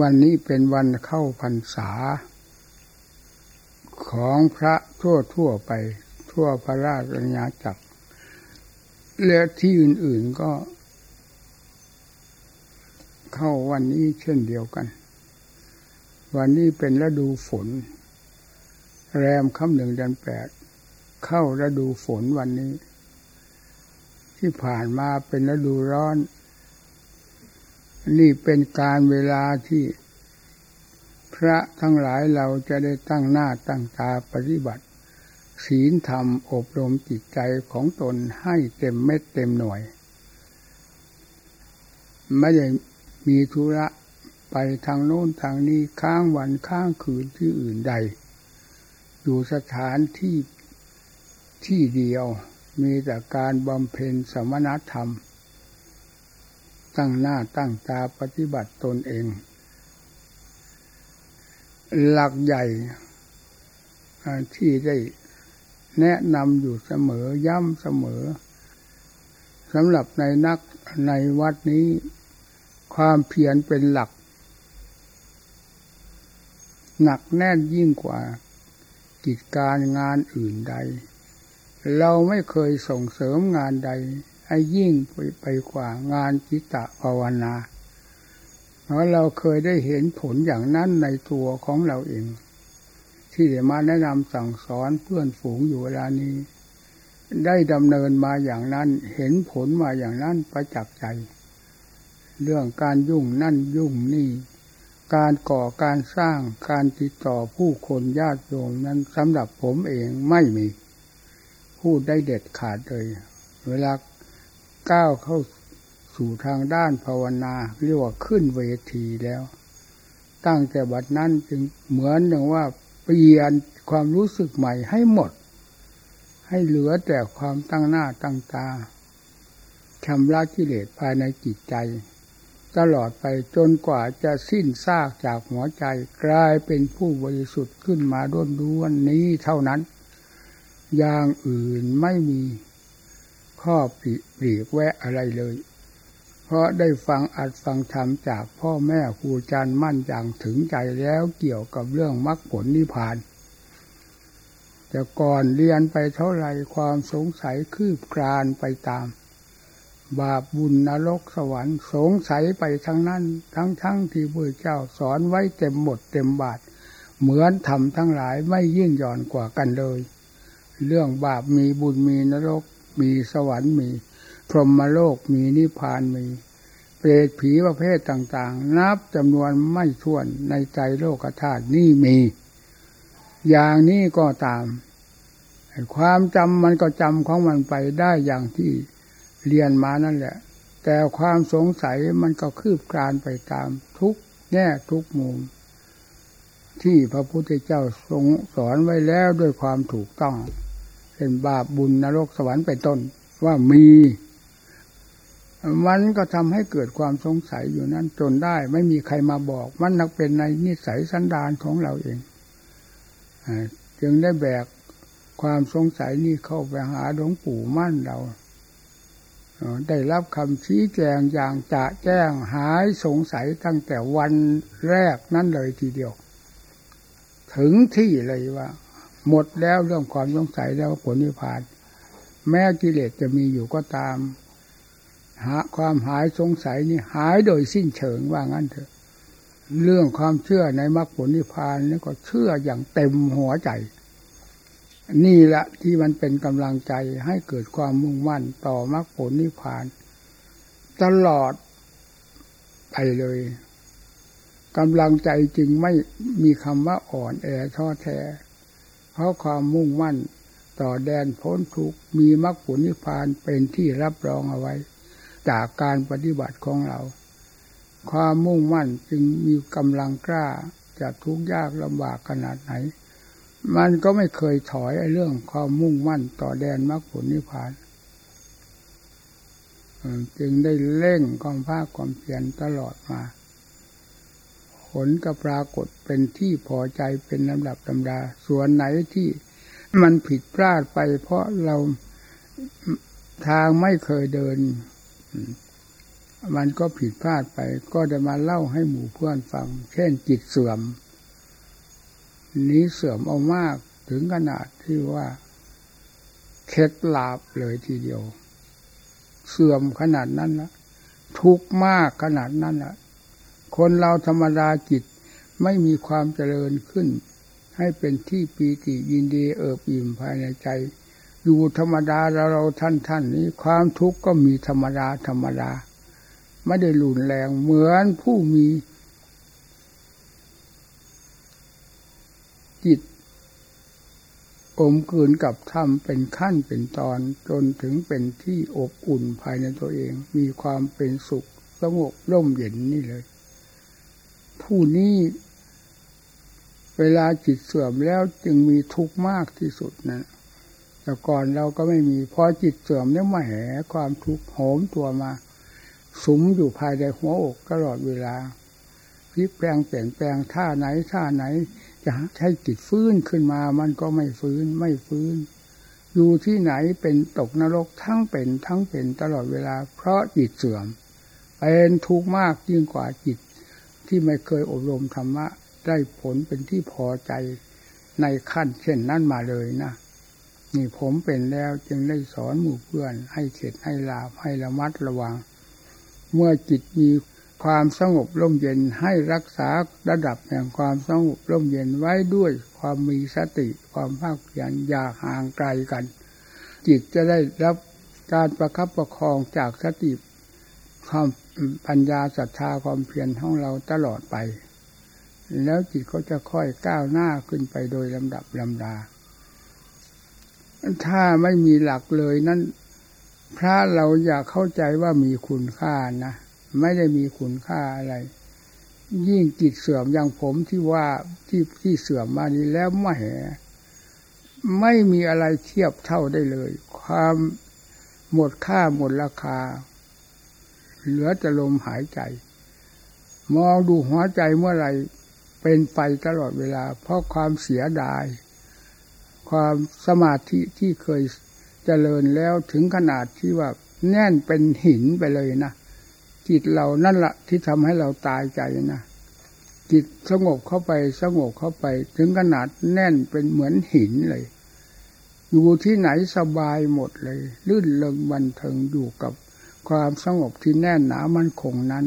วันนี้เป็นวันเข้าพรรษา ของพระทั่วทั่วไป ทั่วพระราชอาณาจักร และที่อื่น ๆก็ เข้าวันนี้เช่นเดียวกัน วันนี้เป็นฤดูฝน แรมค่ำหนึ่งเดือนแปดเข้าฤดูฝนวันนี้ ที่ผ่านมาเป็นฤดูร้อน นี่เป็นการเวลาที่พระทั้งหลายเราจะได้ตั้งหน้าตั้งตาปฏิบัติ ศีลธรรมอบรมจิตใจของตนให้เต็มเม็ดเต็มหน่วย ไม่ได้มีธุระไปทางโน้นทางนี้ค้างวันค้างคืนที่อื่นใด อยู่สถานที่ที่เดียวมีแต่การบำเพ็ญสมณธรรม ตั้งหน้าตั้งตาปฏิบัติตนเอง หลักใหญ่ที่ได้แนะนำอยู่เสมอย้ำเสมอสำหรับในนักในวัดนี้ ความเพียรเป็นหลัก หนักแน่นยิ่งกว่ากิจการงานอื่นใด เราไม่เคยส่งเสริมงานใด ให้ยิ่งไปไปกว่างานจิตตภาวนาเพราะเราเคยได้เห็นผลอย่างนั้นในตัวของเราเอง ที่ได้มาแนะนำสั่งสอนเพื่อนฝูงอยู่เวลานี้ ได้ดำเนินมาอย่างนั้นเห็นผลมาอย่างนั้นประจักษ์ใจ เรื่องการยุ่งนั่นยุ่งนี่ การก่อการสร้างการติดต่อผู้คนญาติโยมนั้นสำหรับผมเองไม่มี พูดได้เด็ดขาดเลย เวลา ก้าวเข้าสู่ทางด้านภาวนา เรียกว่าขึ้นเวทีแล้ว ตั้งแต่บัดนั้นจึงเหมือนอย่างว่าเปลี่ยนความรู้สึกใหม่ให้หมด ให้เหลือแต่ความตั้งหน้าตั้งตาชำระกิเลสภายในจิตใจ ตลอดไปจนกว่าจะสิ้นซากจากหัวใจกลายเป็นผู้บริสุทธิ์ขึ้นมาด้วนด้วนนี้เท่านั้น อย่างอื่นไม่มี ข้อปีปลีกแวะอะไรเลย เพราะได้ฟังอัดฟังธรรมจากพ่อแม่ครูอาจารย์มั่นอย่างถึงใจแล้วเกี่ยวกับเรื่องมรรคผลนิพพานแต่ก่อนเรียนไปเท่าไรความสงสัยคืบคลานไปตาม บาปบุญนรกสวรรค์สงสัยไปทั้งนั้น ทั้งทั้งที่พระเจ้าสอนไว้เต็มหมดเต็มบาท เหมือนทำทั้งหลายไม่ยิ่งหย่อนกว่ากันเลย เรื่องบาปมีบุญมีนรก มีสวรรค์มี พรหมโลกมีนิพพานมี เปรตผีประเภทต่าง ๆ นับจำนวนไม่ถ้วนในใจโลกธาตุนี่มี อย่างนี้ก็ตาม ความจำมันก็จำของมันไปได้อย่างที่เรียนมานั่นแหละ แต่ความสงสัยมันก็คืบคลานไปตามทุกแง่ทุกมุมที่พระพุทธเจ้าทรงสอนไว้แล้วด้วยความถูกต้อง เป็นบาปบุญนรกสวรรค์เป็นต้น ว่ามี มันก็ทำให้เกิดความสงสัยอยู่นั้นจนได้ ไม่มีใครมาบอก มันนักเป็นในนิสัยสันดานของเราเองจึงได้แบกความสงสัยนี้เข้าไปหาหลวงปู่มั่นเราได้รับคำชี้แจงอย่างจะแจ้งหายสงสัยตั้งแต่วันแรกนั้นเลยทีเดียว ถึงที่เลยว่า หมดแล้วเรื่องความสงสัยแล้วผลนิพพาน แม้กิเลสจะมีอยู่ก็ตาม หาความหายสงสัยนี่หายโดยสิ้นเชิงว่างั้นเถอะ เรื่องความเชื่อในมรรคผลนิพพานนี่ก็เชื่ออย่างเต็มหัวใจ นี่แหละที่มันเป็นกำลังใจให้เกิดความมุ่งมั่นต่อมรรคผลนิพพาน ตลอดไปเลยกำลังใจจึงไม่มีคำว่าอ่อนแอท้อแท้ เพราะความมุ่งมั่นต่อแดนพ้นทุกมีมรรคผลนิพพานเป็นที่รับรองเอาไว้ จากการปฏิบัติของเรา ความมุ่งมั่นจึงมีกำลังกล้าจะทุกข์ยากลำบากขนาดไหน มันก็ไม่เคยถอยไอ้เรื่องความมุ่งมั่นต่อแดนมรรคผลนิพพานจึงได้เร่งความภาคความเพียรตลอดมา ลก็ปรากฏเป็นที่พอใจเป็นลำดับลำดา ส่วนไหนที่มันผิดพลาดไป เพราะเราทางไม่เคยเดิน มันก็ผิดพลาดไป ก็จะมาเล่าให้หมู่เพื่อนฟัง เช่นจิตเสื่อม นี้เสื่อมเอามากถึงขนาดที่ว่าเคล็ดลาบเลยทีเดียว เสื่อมขนาดนั้นละทุกมากขนาดนั้นละ คนเราธรรมดาจิตไม่มีความเจริญขึ้น ให้เป็นที่ปีติยินดีเอิบอิ่มภายในใจ อยู่ธรรมดาเราเราท่านท่านนี้ความทุกข์ก็มีธรรมดาธรรมดา ไม่ได้หลุนแรงเหมือนผู้มี จิตอมกืนกับธรรมเป็นขั้นเป็นตอนจนถึงเป็นที่อบอุ่นภายในตัวเอง มีความเป็นสุขสงบร่มเย็นนี่เลย ผู้นี้เวลาจิตเสื่อมแล้วจึงมีทุกข์มากที่สุดนะแต่ก่อนเราก็ไม่มีพอจิตเสื่อมเนี่มาแห่ความทุกข์โหมตัวมา สุมอยู่ภายในหัวอกตลอดเวลาพลิกแปลงเปลี่ยนแปลงท่าไหนท่าไหน จะให้จิตฟื้นขึ้นมา มันก็ไม่ฟื้นไม่ฟื้น อยู่ที่ไหนเป็นตกนรกทั้งเป็นทั้งเป็นตลอดเวลา เพราะจิตเสื่อมเป็นทุกข์มากยิ่งกว่าจิต ที่ไม่เคยอบรมธรรมะได้ผลเป็นที่พอใจในขั้นเช่นนั้นมาเลยนะ นี่ผมเป็นแล้วจึงได้สอนหมู่เพื่อน ให้เข็ดให้ลาบให้ระมัดระวัง เมื่อจิตมีความสงบร่มเย็นให้รักษาระดับแห่งความสงบร่มเย็นไว้ด้วยความมีสติความภาคเพียรอย่าห่างไกลกัน จิตจะได้รับการประคับประคองจากสติความ ปัญญาศรัทธาความเพียรของเราตลอดไป แล้วจิตก็จะค่อยก้าวหน้าขึ้นไปโดยลำดับลำดา ถ้าไม่มีหลักเลยนั้นพระเราอยากเข้าใจว่ามีคุณค่านะ ไม่ได้มีคุณค่าอะไร ยิ่งจิตเสื่อมอย่างผมที่ว่าที่ที่เสื่อมมานี้แล้วไม่ไม่มีอะไรเทียบเท่าได้เลย ความหมดค่าหมดราคา เหลือจะลมหายใจ มองดูหัวใจเมื่อไรเป็นไฟตลอดเวลา เพราะความเสียดาย ความสมาธิที่เคยเจริญแล้วถึงขนาดที่ว่าแน่นเป็นหินไปเลยนะจิตเรานั่นละที่ทำให้เราตายใจนะจิตสงบเข้าไปสงบเข้าไป ถึงขนาดแน่นเป็นเหมือนหินเลย อยู่ที่ไหนสบายหมดเลย ลื่นเลงบันเทิงอยู่กับ ความสงบที่แน่นหนามันคงนั้น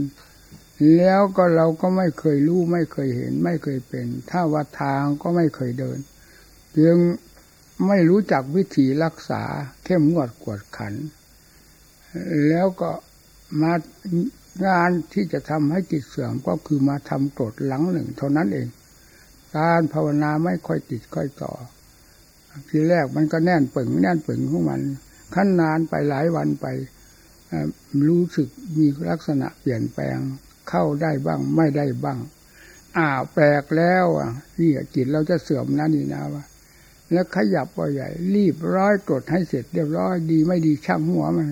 แล้วก็เราก็ไม่เคยรู้ไม่เคยเห็น ไม่เคยเป็น ถ้าว่าทางก็ไม่เคยเดินยังไม่รู้จักวิธีรักษาเข้มงวดกวดขัน แล้วก็มางานที่จะทำให้จิตเสื่อมก็คือมาทำกรดหลังหนึ่งเท่านั้นเอง การภาวนาไม่ค่อยติดค่อยต่อ ทีแรกมันก็แน่นปึงแน่นปึงของมัน ขั้นนานไปหลายวันไป รู้สึกมีลักษณะเปลี่ยนแปลงเข้าได้บ้างไม่ได้บ้าง อ้าวแปลกแล้วอะนี่จิตเราจะเสื่อมนั่นนี่นะว่าแล้วขยับว่าใหญ่ รีบร้อยกดให้เสร็จเรียบร้อยดีไม่ดีช่างหัวมัน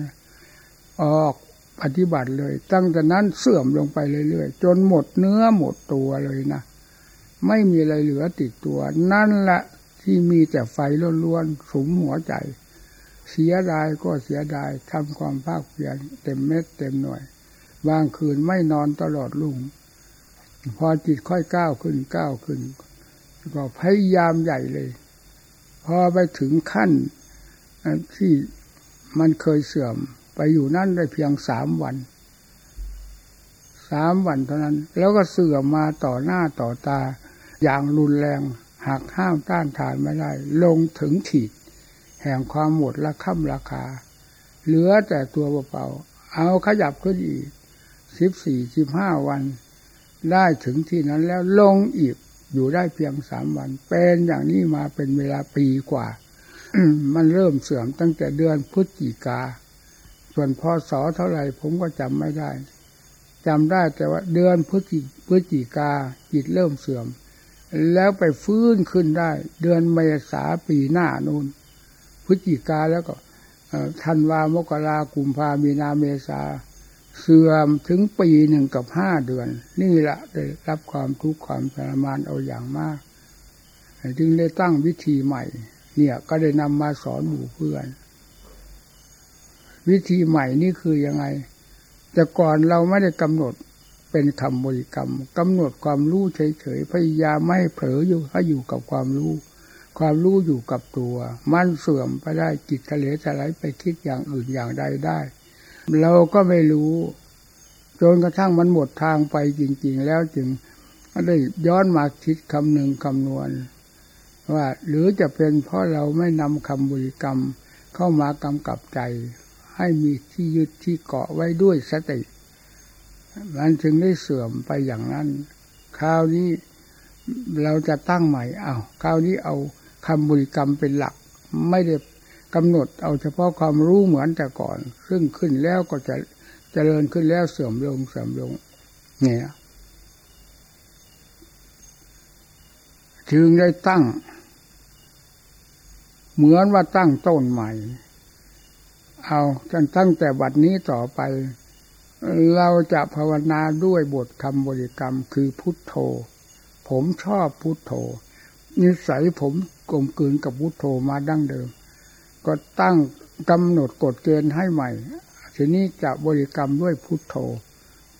ออกปฏิบัติเลย ตั้งแต่นั้นเสื่อมลงไปเรื่อยๆจนหมดเนื้อหมดตัวเลยนะไม่มีอะไรเหลือติดตัว นั่นแหละที่มีแต่ไฟล้วนๆสุมหัวใจ เสียดายก็เสียดายทำความภาคเพียรเต็มเม็ดเต็มหน่วยบางคืนไม่นอนตลอดลุ่งพอจิตค่อยก้าวขึ้นก้าวขึ้น ก็พยายามใหญ่เลย พอไปถึงขั้นที่มันเคยเสื่อมไปอยู่นั่นได้เพียงสามวันสามวันเท่านั้น แล้วก็เสื่อมมาต่อหน้าต่อตา อย่างรุนแรงหักห้ามต้านทานไม่ได้ ลงถึงขีด แห่งความหมดละค่ำราคา เหลือแต่ตัวเปล่าเอาขยับขึ้นอีกสิบสี่สิบห้าวัน ได้ถึงที่นั้นแล้วลงอีกอยู่ได้เพียงสามวัน เป็นอย่างนี้มาเป็นเวลาปีกว่า มันเริ่มเสื่อมตั้งแต่เดือนพฤศจิกา ส่วนพศเท่าไหร่ผมก็จำไม่ได้จำได้แต่ว่าเดือนพฤศจิพฤศจิกาจิตเริ่มเสื่อม แล้วไปฟื้นขึ้นได้ เดือนเมษาปีหน้านูน พฤศจิกาแล้วก็ธันวามกรากุมภามีนาเมษาเสื่อมถึงปีหนึ่งกับห้าเดือน นี่แหละได้รับความทุกข์ความทรมานเอาอย่างมาก จึงได้ตั้งวิธีใหม่ เนี่ยก็ได้นำมาสอนหมู่เพื่อน วิธีใหม่นี่คือยังไง แต่ก่อนเราไม่ได้กำหนดเป็นคำบริกรรมกำหนดความรู้เฉยๆพยายามไม่เผลออยู่ให้อยู่กับความรู้ ความรู้อยู่กับตัว มันเสื่อมไปได้จิตทะเลสลายไปคิดอย่างอื่นอย่างใดได้ เราก็ไม่รู้ จนกระทั่งมันหมดทางไปจริง ๆ แล้วจึงได้ย้อนมาคิดคำหนึ่งคำนวณ ว่า หรือจะเป็นเพราะเราไม่นำคำบริกรรมเข้ามากำกับใจ ให้มีที่ยึดที่เกาะไว้ด้วยสติ มันจึงได้เสื่อมไปอย่างนั้น คราวนี้เราจะตั้งใหม่เอาคราวนี้เอา คำบริกรรมเป็นหลัก ไม่ได้กำหนดเอาเฉพาะความรู้เหมือนแต่ก่อน ซึ่งขึ้นแล้วก็จะเจริญขึ้นแล้วเสื่อมลงเสื่อมลง เนี่ย จึงได้ตั้ง เหมือนว่าตั้งต้นใหม่ เอาจนตั้งแต่บัดนี้ต่อไป เราจะภาวนาด้วยบทคำบริกรรมคือพุทโธ ผมชอบพุทโธ นิสัยผมกลมกลืนกับพุทโธมาดั้งเดิม ก็ตั้งกำหนดกฎเกณฑ์ให้ใหม่ ทีนี้จะบริกรรมด้วยพุทโธ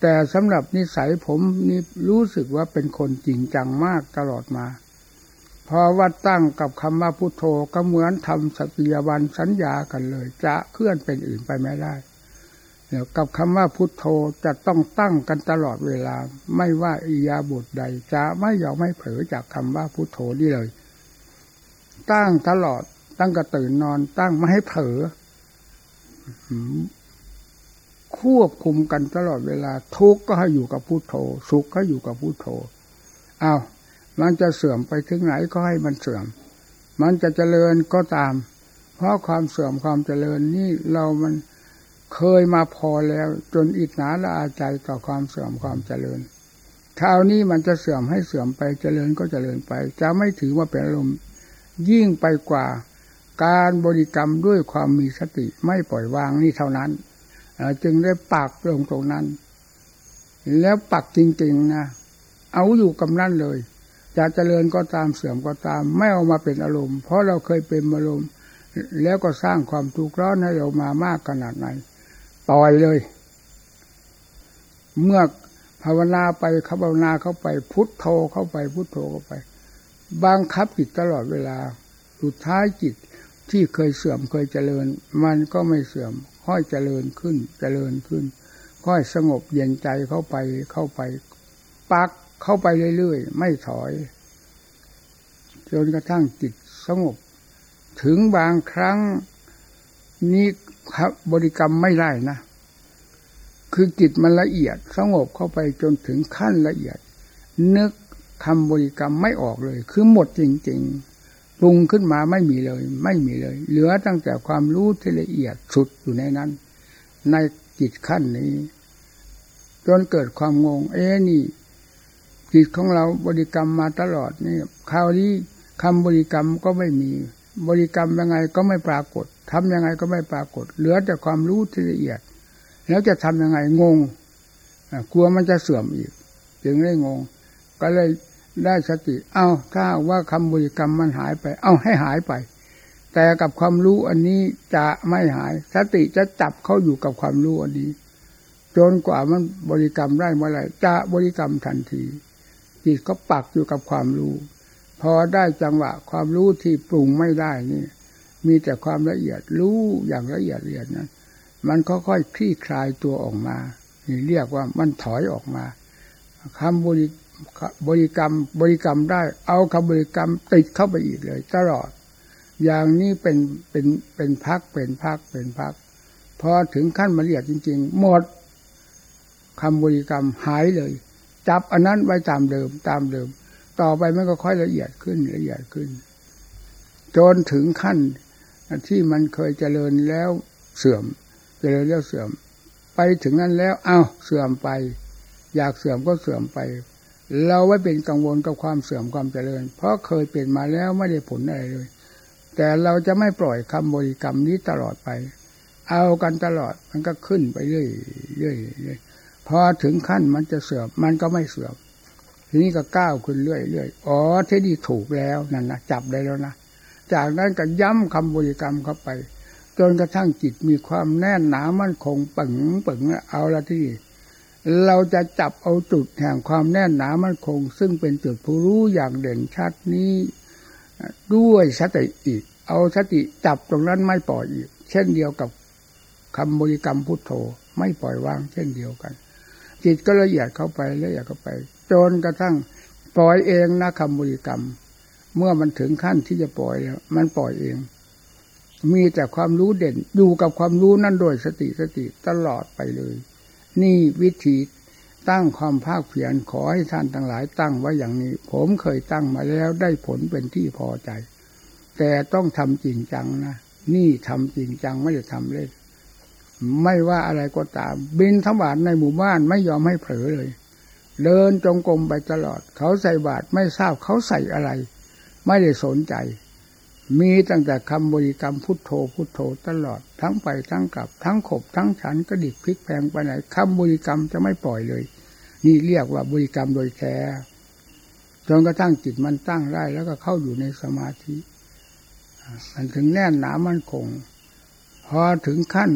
แต่สำหรับนิสัยผมนี่รู้สึกว่าเป็นคนจริงจังมากตลอดมาพอว่าตั้งกับคำว่าพุทโธก็เหมือนทำสติยบันสัญญากันเลย จะเคลื่อนเป็นอื่นไปไม่ได้ เดี๋ยกับคำว่าพุทโธจะต้องตั้งกันตลอดเวลา ไม่ว่าอิยาบทใด จะไม่ยอมไม่เผลอจากคำว่าพุทโธนี่เลย ตั้งตลอดตั้งกระตื่นนอน ตั้งไม่ให้เผลอควบคุมกันตลอดเวลา ทุกข์ก็ให้อยู่กับพุทโธสุขก็อยู่กับพุทโธเอามันจะเสื่อมไปถึงไหนก็ให้มันเสื่อม มันจะเจริญก็ตาม เพราะความเสื่อมความเจริญนี่เรามัน เคยมาพอแล้วจนอิจฉาละอาใจต่อความเสื่อมความเจริญคราวนี้มันจะเสื่อมให้เสื่อมไปเจริญก็เจริญไป จะไม่ถือว่าเป็นอารมณ์ยิ่งไปกว่า การบริกรรมด้วยความมีสติไม่ปล่อยวางนี่เท่านั้นจึงได้ปักลงตรงนั้น แล้วปักจริงๆนะเอาอยู่กับนั่นเลยจะเจริญก็ตามเสื่อมก็ตาม ไม่เอามาเป็นอารมณ์ เพราะเราเคยเป็นอารมณ์ แล้วก็สร้างความทุกข์ร้อนให้เรามามากขนาดไหน ปล่อยเลย เมื่อภาวนาไปขับภาวนาเข้าไปพุทโธเข้าไปพุทโธเข้าไป บังคับจิตตลอดเวลา สุดท้ายจิตที่เคยเสื่อมเคยเจริญ มันก็ไม่เสื่อม ค่อยเจริญขึ้นเจริญขึ้น ค่อยสงบเย็นใจเข้าไปเข้าไป ปักเข้าไปเรื่อยๆ ไม่ถอยจนกระทั่งจิตสงบ ถึงบางครั้งนี้ บบริกรรมไม่ได้นะ คือจิตมันละเอียดสงบเข้าไปจนถึงขั้นละเอียด นึกคำบริกรรมไม่ออกเลย คือหมดจริง ๆ ปรุงขึ้นมาไม่มีเลย ไม่มีเลย เหลือตั้งแต่ความรู้ที่ละเอียดสุดอยู่ในนั้น ในจิตขั้นนี้ จนเกิดความงง เอ๊นี่ จิตของเราบริกรรมมาตลอดนี่คราวนี้คำบริกรรมก็ไม่มี บริกรรมยังไงก็ไม่ปรากฏทำยังไงก็ไม่ปรากฏ เหลือแต่ความรู้ที่ละเอียด แล้วจะทํำยังไงงงกลัวมันจะเสื่อมอีก จึงได้งง ก็เลยได้สติ เอา้าถ้าว่าคำบริกรรมมันหายไป เอาให้หายไป แต่กับความรู้อันนี้จะไม่หาย สติจะจับเข้าอยู่กับความรู้อันนี้ จนกว่ามันบริกรรมได้เมื่อไรจะบริกรรมทันทีจิตก็ปักอยู่กับความรู้ พอได้จังหวะ ความรู้ที่ปรุงไม่ได้นี่ มีแต่ความละเอียดรู้อย่างละเอียดละเอียดนั้นมันค่อยๆคลี่คลายตัวออกมานี่เรียกว่ามันถอยออกมาคำบริบริกรรมบริกรรมได้ เอาคำบริกรรมติดเข้าไปอีกเลย ตลอด อย่างนี้เป็นเป็นเป็นพักเป็นพักเป็นพักพอถึงขั้นมาละเอียดจริง ๆ หมดคำบริกรรมหายเลย จับอันนั้นไว้ตามเดิมตามเดิม ต่อไปมันก็ค่อยละเอียดขึ้นละเอียดขึ้น จนถึงขั้นที่มันเคยเจริญแล้วเสื่อม เจริญแล้วเสื่อม ไปถึงนั้นแล้วอ้าวเสื่อมไป อยากเสื่อมก็เสื่อมไป เราไว้เป็นกังวลกับความเสื่อมความเจริญ เพราะเคยเป็นมาแล้วไม่ได้ผลอะไรเลย แต่เราจะไม่ปล่อยคำบริกรรมนี้ตลอดไป เอากันตลอดมันก็ขึ้นไปเรื่อยเรื่อยพอถึงขั้นมันจะเสื่อมมันก็ไม่เสื่อม ทีนี้ก็ก้าวขึ้นเรื่อยเรื่อยอ๋อที่นี่ถูกแล้วนั่นนะจับได้แล้วนะจากนั้นก็ย้ำคำบริกรรมเข้าไป จนกระทั่งจิตมีความแน่นหนามั่นคงปึงปึงเอาละที่ เราจะจับเอาจุดแห่งความแน่นหนามั่นคง ซึ่งเป็นจุดผู้รู้อย่างเด่นชัดนี้ ด้วยสติอีก เอาสติจับตรงนั้นไม่ปล่อยอีก เช่นเดียวกับคำบริกรรมพุทโธไม่ปล่อยวางเช่นเดียวกัน จิตก็ละเอียดเข้าไปละเอียดเข้าไป จนกระทั่งปล่อยเองนะคำบริกรรม เมื่อมันถึงขั้นที่จะปล่อยแล้วมันปล่อยเอง มีแต่ความรู้เด่นอยู่กับความรู้นั่นโดยสติสติตลอดไปเลย นี่วิธีตั้งความภาคเพียรขอให้ท่านทั้งหลายตั้งไว้อย่างนี้ ผมเคยตั้งมาแล้วได้ผลเป็นที่พอใจ แต่ต้องทำจริงจังนะนี่ทำจริงจังไม่ได้ทำเล่นไม่ว่าอะไรก็ตาม บินทั้งบาทในหมู่บ้านไม่ยอมให้เผลอเลย เดินจงกรมไปตลอด เขาใส่บาทไม่ทราบเขาใส่อะไร ไม่ได้สนใจ มีตั้งแต่คำบริกรรมพุทโธพุทโธตลอด ทั้งไปทั้งกลับ ทั้งขบทั้งฉันกระดิกพลิกแพงไปไหนคำบริกรรมจะไม่ปล่อยเลย นี่เรียกว่าบริกรรมโดยแท้จนกระทั่งจิตมันตั้งได้แล้วก็เข้าอยู่ในสมาธิมันถึงแน่นหนามั่นคง พอถึงขั้น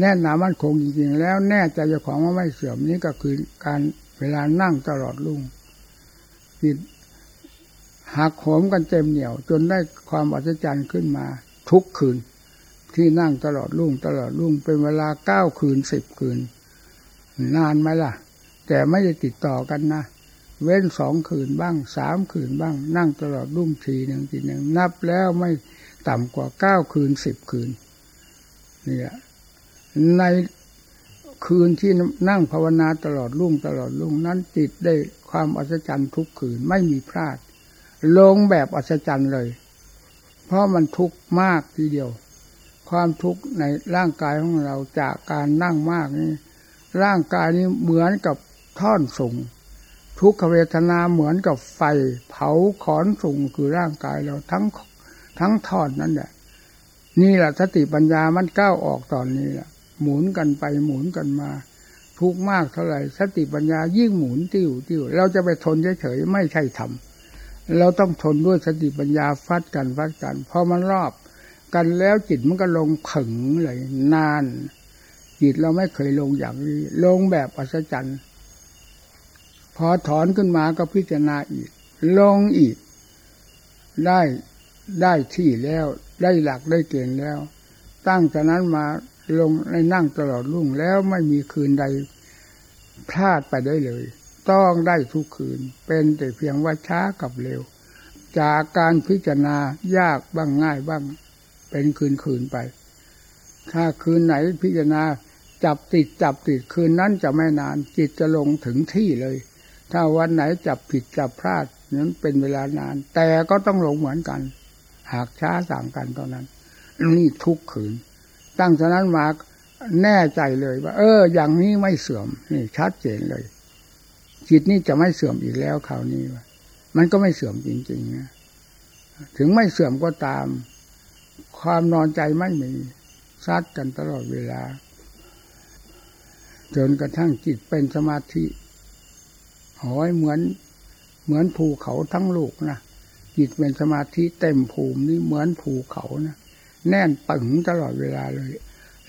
แน่นหนามั่นคงจริงๆ แล้วแน่ใจเจ้าของว่าไม่เสื่อมนี่ก็คือการ เวลานั่งตลอดลุ่งจิตหักโหมกันเต็มเหนียว จนได้ความอัศจรรย์ขึ้นมา ทุกคืน ที่นั่งตลอดลุ่งตลอดลุ่งเป็นเวลาเก้าคืนสิบคืน นานไหมล่ะ แต่ไม่ได้ติดต่อกันนะเว้นสองคืนบ้างสามคืนบ้าง นั่งตลอดรุ่งทีหนึ่งทีหนึ่งนับแล้วไม่ต่ำกว่าเก้าคืนสิบคืนนี่แหละใน คืนที่นั่งภาวนาตลอดรุ่งตลอดรุ่งนั้นจิตได้ความอัศจรรย์ทุกคืนไม่มีพลาด ลงแบบอัศจรรย์เลย เพราะมันทุกข์มากทีเดียว ความทุกข์ในร่างกายของเราจากการนั่งมากนี่ร่างกายนี้เหมือนกับท่อนสูงทุกขเวทนาเหมือนกับไฟ เผาขอนสูงคือร่างกายเราทั้งทั้งทอดนั่นแหละนี่แหละสติปัญญามันก้าวออกตอนนี้แหละ หมุนกันไปหมุนกันมา ทุกมากเท่าไหร่ สติปัญญายิ่งหมุนติ้วติ้วเราจะไปทนเฉยๆไม่ใช่ทำเราต้องทนด้วยสติปัญญาฟัดกันฟัดกันพอมันรอบ กันแล้วจิตมันก็ลงผึ่งเลยนาน จิตเราไม่เคยลงอย่างนี้ ลงแบบอัศจรรย์พอถอนขึ้นมาก็พิจารณาอีก ลงอีก ได้ได้ที่แล้ว ได้หลักได้เกณฑ์แล้ว ตั้งจากนั้นมา ลงในนั่งตลอดรุ่งแล้วไม่มีคืนใดพลาดไปได้เลย ต้องได้ทุกคืน เป็นแต่เพียงว่าช้ากับเร็ว จากการพิจารณายากบ้างง่ายบ้าง เป็นคืนคืนไป ถ้าคืนไหนพิจารณาจับติดจับติดคืนนั้นจะไม่นาน จิตจะลงถึงที่เลย ถ้าวันไหนจับผิดจับพลาดนั้นเป็นเวลานาน แต่ก็ต้องลงเหมือนกัน หากช้าต่างกันตอนนั้น นี่ทุกคืน ตั้งฉะนั้นมาแน่ใจเลยว่า เออ อย่างนี้ไม่เสื่อมนี่ชัดเจนเลย จิตนี้จะไม่เสื่อมอีกแล้วคราวนี้มันก็ไม่เสื่อมจริงๆนะถึงไม่เสื่อมก็ตาม ความนอนใจไม่มีซัดกันตลอดเวลา จนกระทั่งจิตเป็นสมาธิหอยเหมือน เหมือนภูเขาทั้งลูกนะจิตเป็นสมาธิเต็มภูมินี่เหมือนภูเขานะ แน่นปึงตลอดเวลาเลย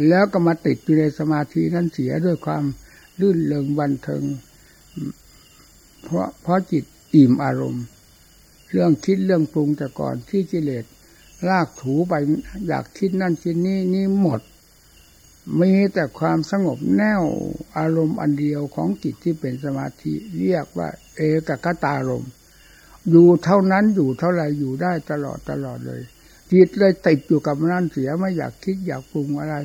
แล้วก็มาติดอยู่ในสมาธินั้นเสียด้วยความลื่นเริงบันเทิง เพราะเพราะจิตอิ่มอารมณ์ เรื่องคิดเรื่องปรุงแต่ก่อนที่กิเลสลากถูไปอยากคิดนั่นคิดนี้นี่หมดมีแต่ความสงบแน่วอารมณ์อันเดียวของจิตที่เป็นสมาธิเรียกว่า เอกกตารมอยู่เท่านั้นอยู่เท่าไรอยู่ได้ตลอดตลอดเลย จิตเลยติดอยู่กับนั่นเสียไม่อยากคิดอยากปรุงอะไร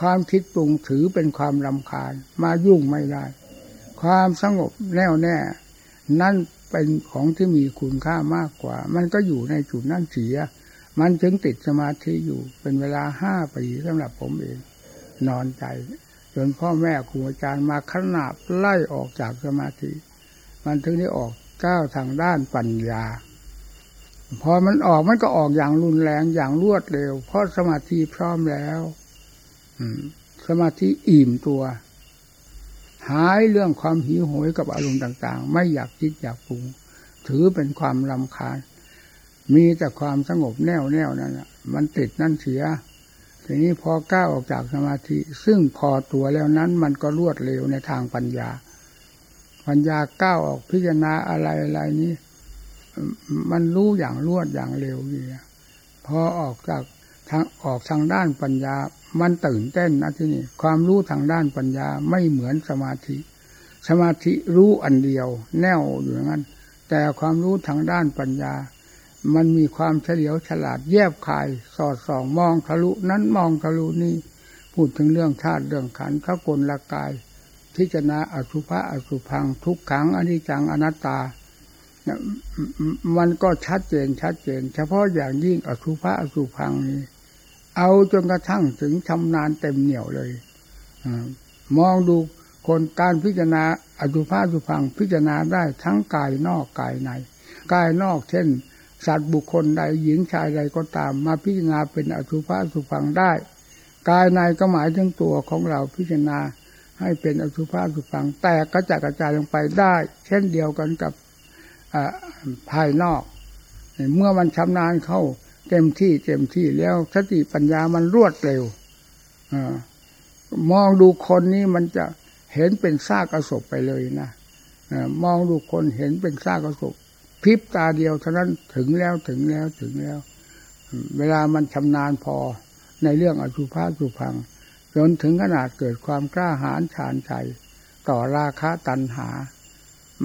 ความคิดปรุงถือเป็นความลำคาญ มายุ่งไม่ได้ ความสงบแน่วแน่ นั่นเป็นของที่มีคุณค่ามากกว่า มันก็อยู่ในจุดนั่นเสีย มันจึงติดสมาธิอยู่เป็นเวลาห้าปีสำหรับผมเอง นอนใจจนพ่อแม่ครูอาจารย์มาขนาบไล่ออกจากสมาธิ มันถึงได้ออกก้าวทางด้านปัญญา พอมันออกมันก็ออกอย่างรุนแรงอย่างรวดเร็ว เพราะสมาธิพร้อมแล้วสมาธิอิ่มตัว หายเรื่องความหิวโหยกับอารมณ์ต่าง ๆ ไม่อยากคิดอยากปรุง ถือเป็นความลำคาญ มีแต่ความสงบแน่วแน่วนั่นะมันติดนั่นเสีย ทีนี้พอก้าวออกจากสมาธิ ซึ่งพอตัวแล้วนั้น มันก็รวดเร็วในทางปัญญา ปัญญาก้าวออกพิจารณาอะไรอะไรนี้ มันรู้อย่างรวดอย่างเร็วนี่พอออกจากทางออกทางด้านปัญญา มันตื่นเต้นนะที่นี่ ความรู้ทางด้านปัญญาไม่เหมือนสมาธิ สมาธิรู้อันเดียว แน่วอยู่งั้น แต่ความรู้ทางด้านปัญญา มันมีความเฉลียวฉลาดแยบคาย สอดส่องมองทะลุนั้นมองทะลุนี่พูดถึงเรื่องชาติเรื่องขันธ์ขกลละกายพิจารณาอสุภะอสุพังทุกขังอนิจจังอนัตตา มันก็ชัดเจนชัดเจน เฉพาะอย่างยิ่งอสุภะอสุพังนี้ เอาจนกระทั่งถึงชำนาญเต็มเหนี่ยวเลยอมองดูคนการพิจารณาอสุภะอสุพังพิจารณาได้ทั้งกายนอกกายใน กายนอกเช่น สัตว์บุคคลใดหญิงชายใดก็ตาม มาพิจารณาเป็นอสุภะอสุพังได้ กายในก็หมายถึงตัวของเราพิจารณาให้เป็นอสุภะอสุพัง แตกกระจายกระจายลงไปได้ เช่นเดียวกันกับ ภายนอก เมื่อมันชำนาญเข้าเต็มที่เต็มที่แล้วสติปัญญามันรวดเร็วอมองดูคนนี้มันจะเห็นเป็นซากกระสบไปเลยนะอมองดูคนเห็นเป็นซากกระสบพริบตาเดียวเท่านั้นถึงแล้วถึงแล้วถึงแล้ว เวลามันชำนาญพอในเรื่องอสุภะสุพังจนถึงขนาดเกิดความกล้าหาญชาญใจ ต่อราคะตัณหา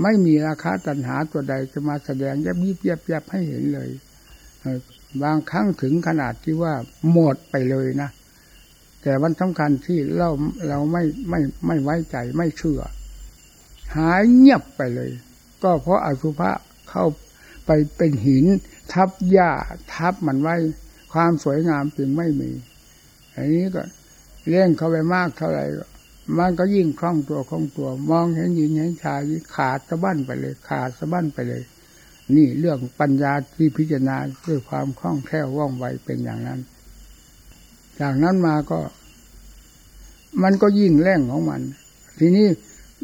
ไม่มีราคาตัณหาตัวใดจะมาแสดงยับยิบยับยับให้เห็นเลยบางครั้งถึงขนาดที่ว่าหมดไปเลยนะแต่วันสำคัญที่เราเราไม่ไม่ไม่ไว้ใจไม่เชื่อ หายเงียบไปเลย ก็เพราะอสุภะเข้าไปเป็นหิน ทับหญ้าทับมันไว้ ความสวยงามจึงไม่มี อันนี้ก็เล่งเข้าไปมากเท่าไหร่ มันก็ยิ่งคล่องตัวคล่องตัว มองเห็นหญิงเห็นชายขาดสะบั้นไปเลย ขาดสะบั้นไปเลย นี่เรื่องปัญญาที่พิจารณาด้วยความคล่องแคล่วว่องไวเป็นอย่างนั้น จากนั้นมาก็ มันก็ยิ่งแรงของมัน ทีนี้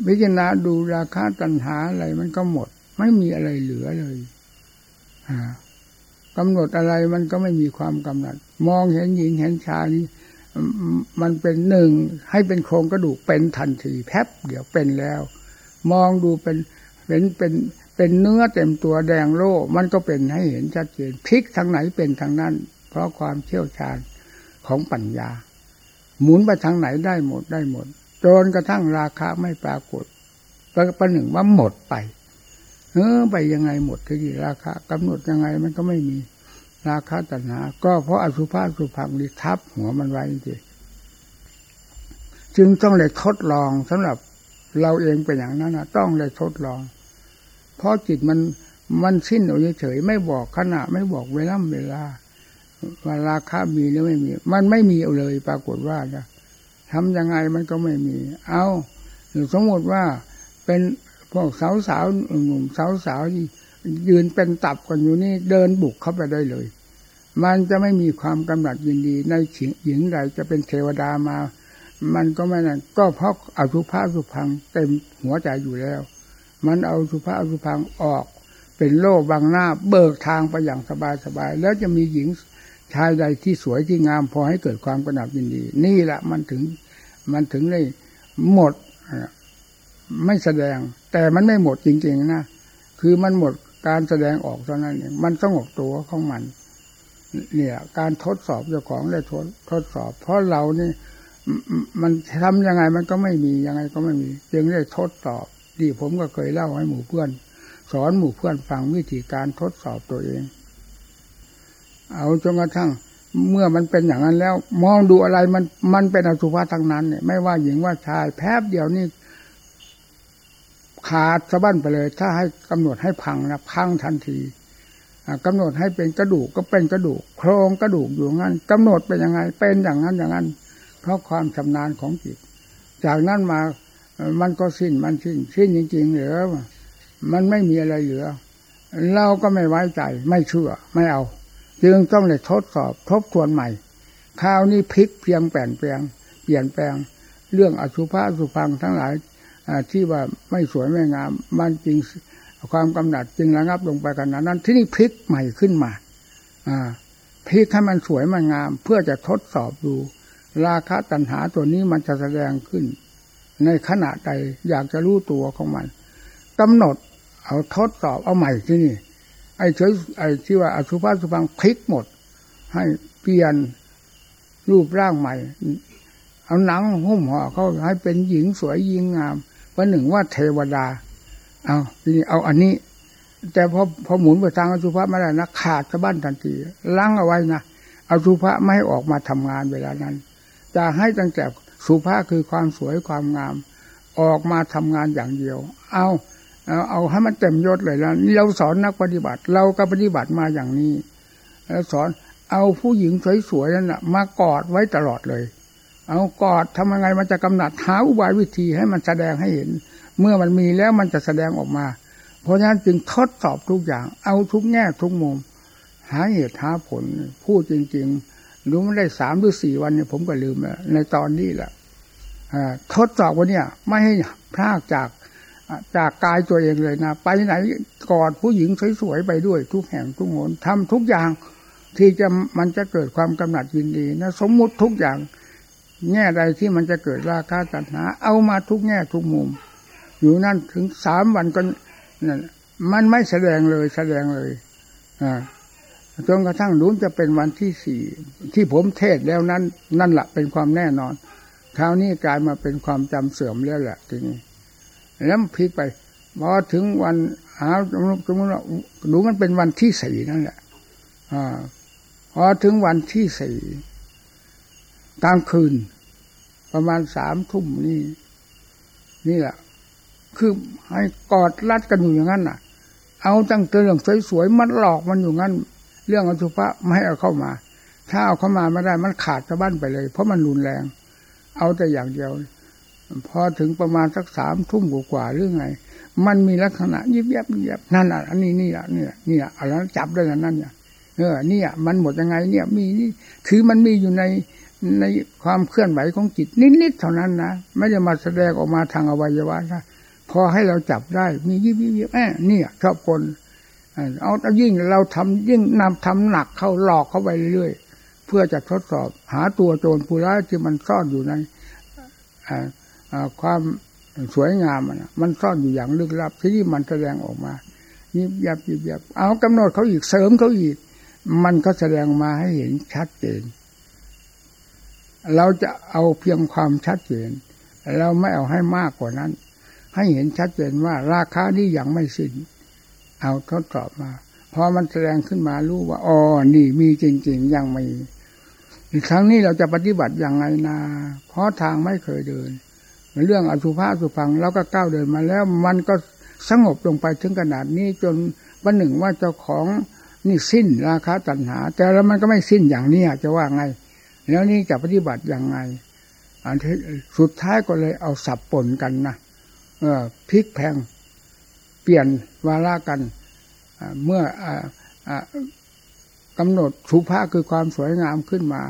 พิจารณาดูราคาตัณหาอะไรมันก็หมด ไม่มีอะไรเหลือเลยกำหนดอะไรมันก็ไม่มีความกำหนดมองเห็นหญิงเห็นชายนี่ มันเป็นหนึ่งให้เป็นโครงกระดูกเป็นทันทีแพบเดี๋ยวเป็นแล้ว มองดูเป็นเป็นเป็นเป็นเนื้อเต็มตัวแดงโล่มันก็เป็นให้เห็นชัดเจนพลิกทางไหนเป็นทางนั้น เพราะความเชี่ยวชาญของปัญญา หมุนไปทางไหนได้หมดได้หมดจนกระทั่งราคาไม่ปรากฏประหนึ่งว่าหมดไปเออไปยังไงหมดที่ราคากำหนดยังไงมันก็ไม่มี ราคะตัณหา ก็เพราะอสุภะสุภังดิทับหัวมันไว้จริงจึงต้องเลยทดลองสำหรับเราเองเป็นอย่างนั้นนะต้องเลยทดลอง เพราะจิตมันมันสิ้นอยู่เฉยไม่บอกขณะ ไม่บอกเวลาเวลาว่าราคามีหรือไม่มี มันไม่มีเอาเลยปรากฏว่าจะทำยังไงมันก็ไม่มี เอาสมมติว่าเป็นพวกสาวสาวหนุ่มสาวสาวที่ ยืนเป็นตับกันอยู่นี่เดินบุกเข้าไปได้เลย มันจะไม่มีความกำหนัดยินดี ในหญิงใดจะเป็นเทวดามา มันก็ไม่นั่นก็เพราะอสุภาสุพังเต็มหัวใจอยู่แล้ว มันเอาสุภาสุพังออก เป็นโลกบางหน้า เบิกทางไปอย่างสบายสบายแล้วจะมีหญิงชายใดที่สวยที่งามพอให้เกิดความกระหนับยินดี นี่แหละมันถึงมันถึงได้หมดไม่แสดง แต่มันไม่หมดจริง ๆ นะ คือมันหมด การแสดงออกเท่านั้นเองมันสงบตัวของมัน เนี่ย การทดสอบเจ้าของได้ทดทดสอบ เพราะเรานี่มันทำยังไงมันก็ไม่มียังไงก็ไม่มี จึงได้ทดสอบดีผมก็เคยเล่าให้หมู่เพื่อน สอนหมู่เพื่อนฟังวิธีการทดสอบตัวเอง เอาจนกระทั่งเมื่อมันเป็นอย่างนั้นแล้ว มองดูอะไรมันมันเป็นอสุภะทั้งนั้นเนี่ยไม่ว่าหญิงว่าชายแพบเดียวนี่ ขาดสะบั้นไปเลย ถ้าให้กำหนดให้พังนะพังทันทีกำหนดให้เป็นกระดูกก็เป็นกระดูก โครงกระดูกอยู่งั้นกำหนดเป็นยังไง เป็นอย่างนั้นอย่างนั้น เพราะความชำนาญของจิต จากนั้นมามันก็สิ้นมันสิ้นสิ้นจริงๆเหลือมันไม่มีอะไรเหลือ เราก็ไม่ไว้ใจ ไม่เชื่อ ไม่เอา จึงต้องเลยทดสอบทบทวนใหม่คราวนี้พลิกเพียงแปลนแปลง เปลี่ยนแปลง เรื่องอสุภะสุพังทั้งหลาย ที่ว่าไม่สวยไม่งาม มันจริงความกำหนัดจึงระงับลงไปกันนั้น ที่นี่พลิกใหม่ขึ้นมา อ่าพพลิกให้มันสวยมันงาม เพื่อจะทดสอบดู ราคะตัณหาตัวนี้มันจะแสดงขึ้น ในขณะใดอยากจะรู้ตัวของมันกำหนดเอาทดสอบเอาใหม่ที่นี่ ไอ้เฉยไอ้ที่ว่าอสุภะสุพังพลิกหมด ให้เปลี่ยนรูปร่างใหม่ เอาหนังหุ้มห่อเขาให้เป็นหญิงสวยยิงงาม วันหนึ่งว่าเทวดา เอาเอาอันนี้ แต่พอพอหมุนไปทางอสุภะไม่ได้นะขาดสะบั้นทันทีล้างเอาไว้นะอสุภะไม่ให้ออกมาทำงานเวลานั้นจะให้ตั้งแต่สุภาพคือความสวยความงาม ออกมาทำงานอย่างเดียว เอาเอาเอาให้มันเต็มยศเลยแล้วเราสอนนักปฏิบัติ เราก็ปฏิบัติมาอย่างนี้แล้วสอนเอาผู้หญิงสวยๆนั่นแหะมากอดไว้ตลอดเลย เอากอดทำยังไงมันจะกำหนัดหาอุบายวิธีให้มันแสดงให้เห็น เมื่อมันมีแล้วมันจะแสดงออกมา เพราะฉะนั้นจึงทดสอบทุกอย่าง เอาทุกแง่ทุกมุม หาเหตุหาผลพูดจริง ๆ รู้มันได้สามหรือสี่วันเนี่ยผมก็ลืมแล้วในตอนนี้แหละทดสอบว่าเนี่ย ไม่ให้พลากจากจากกายตัวเองเลยนะ ไปไหนกอดผู้หญิงสวยๆไปด้วย ทุกแห่งทุกหนทำทุกอย่าง ที่จะมันจะเกิดความกำหนัดยินดีนะ สมมุติทุกอย่าง แง่ใดที่มันจะเกิดราคาตัณหา เอามาทุกแง่ทุกมุม อยู่นั่นถึงสามวันก็นั่นมันไม่แสดงเลยแสดงเลยอ่าจนกระทั่งนู้นจะเป็นวันที่สี่ที่ผมเทศแล้วนั้น นั่นแหละเป็นความแน่นอนคราวนี้กลายมาเป็นความจำเสื่อมแล้วแหละทีนี้แล้วพลิกไปพอถึงวันหาสมมติสมมติว่าดูมันเป็นวันที่สี่นั่นแหละอ่าพอถึงวันที่สี่ กลางคืน ประมาณสามทุ่มนี่นี่แหละคือให้กอดรัดกันอยู่อย่างนั้นน่ะ เอาตั้งเรื่องสวยๆมันหลอกมันอยู่งั้น เรื่องอสุภะไม่ให้เอาเข้ามา ถ้าเอาเข้ามาไม่ได้มันขาดสะบั้นไปเลย เพราะมันรุนแรง เอาแต่อย่างเดียว พอถึงประมาณสักสามทุ่มกว่าหรือไง มันมีลักษณะยิบยับยิบยับนั่นอะอันนี้นี่อะนี่นี่อะอะไรจับได้กันนั่นเนี่ยเออเนี่ยมันหมดยังไงเนี่ยมีนี่คือมันมีอยู่ใน ในความเคลื่อนไหวของจิตนิดๆเท่านั้นนะไม่ได้มาแสดงออกมาทางอวัยวะนะพอให้เราจับได้ มียิบยิบยิบแอบเนี่ชอบคนเอาเอายิ่งเราทำยิ่งนำทำหนักเข้าหลอกเข้าไปเรื่อยๆเพื่อจะทดสอบหาตัวโจรผู้ร้ายที่มันซ่อนอยู่ในความสวยงามมันมันซ่อนอยู่อย่างลึกลับที่มันแสดงออกมายิบยับยิบยับเอากำหนดเขาอีกเสริมเขาอีก มันก็แสดงมาให้เห็นชัดเจน เราจะเอาเพียงความชัดเจน เราไม่เอาให้มากกว่านั้น ให้เห็นชัดเจนว่าราคานี้ยังไม่สิ้น เอาทดสอบมาพอมันแสดงขึ้นมารู้ว่าอ๋อนี่มีจริง ๆ ยังมีอีกครั้งนี้เราจะปฏิบัติอย่างไรนาเพราะทางไม่เคยเดิน เรื่องอสุภะสุพังเราก็ก้าวเดินมาแล้วมันก็สงบลงไปถึงขนาดนี้จนวันหนึ่งว่าเจ้าของนี่สิ้นราคาตัณหา แต่แล้วมันก็ไม่สิ้นอย่างนี้จะว่าไง แล้วนี่จะปฏิบัติย่างไง อันที่สุดท้ายก็เลยเอาสับปนกันนะเออพลิกแพงเปลี่ยนวาระกันเมื่อกำหนดสุภาคือความสวยงามขึ้นมา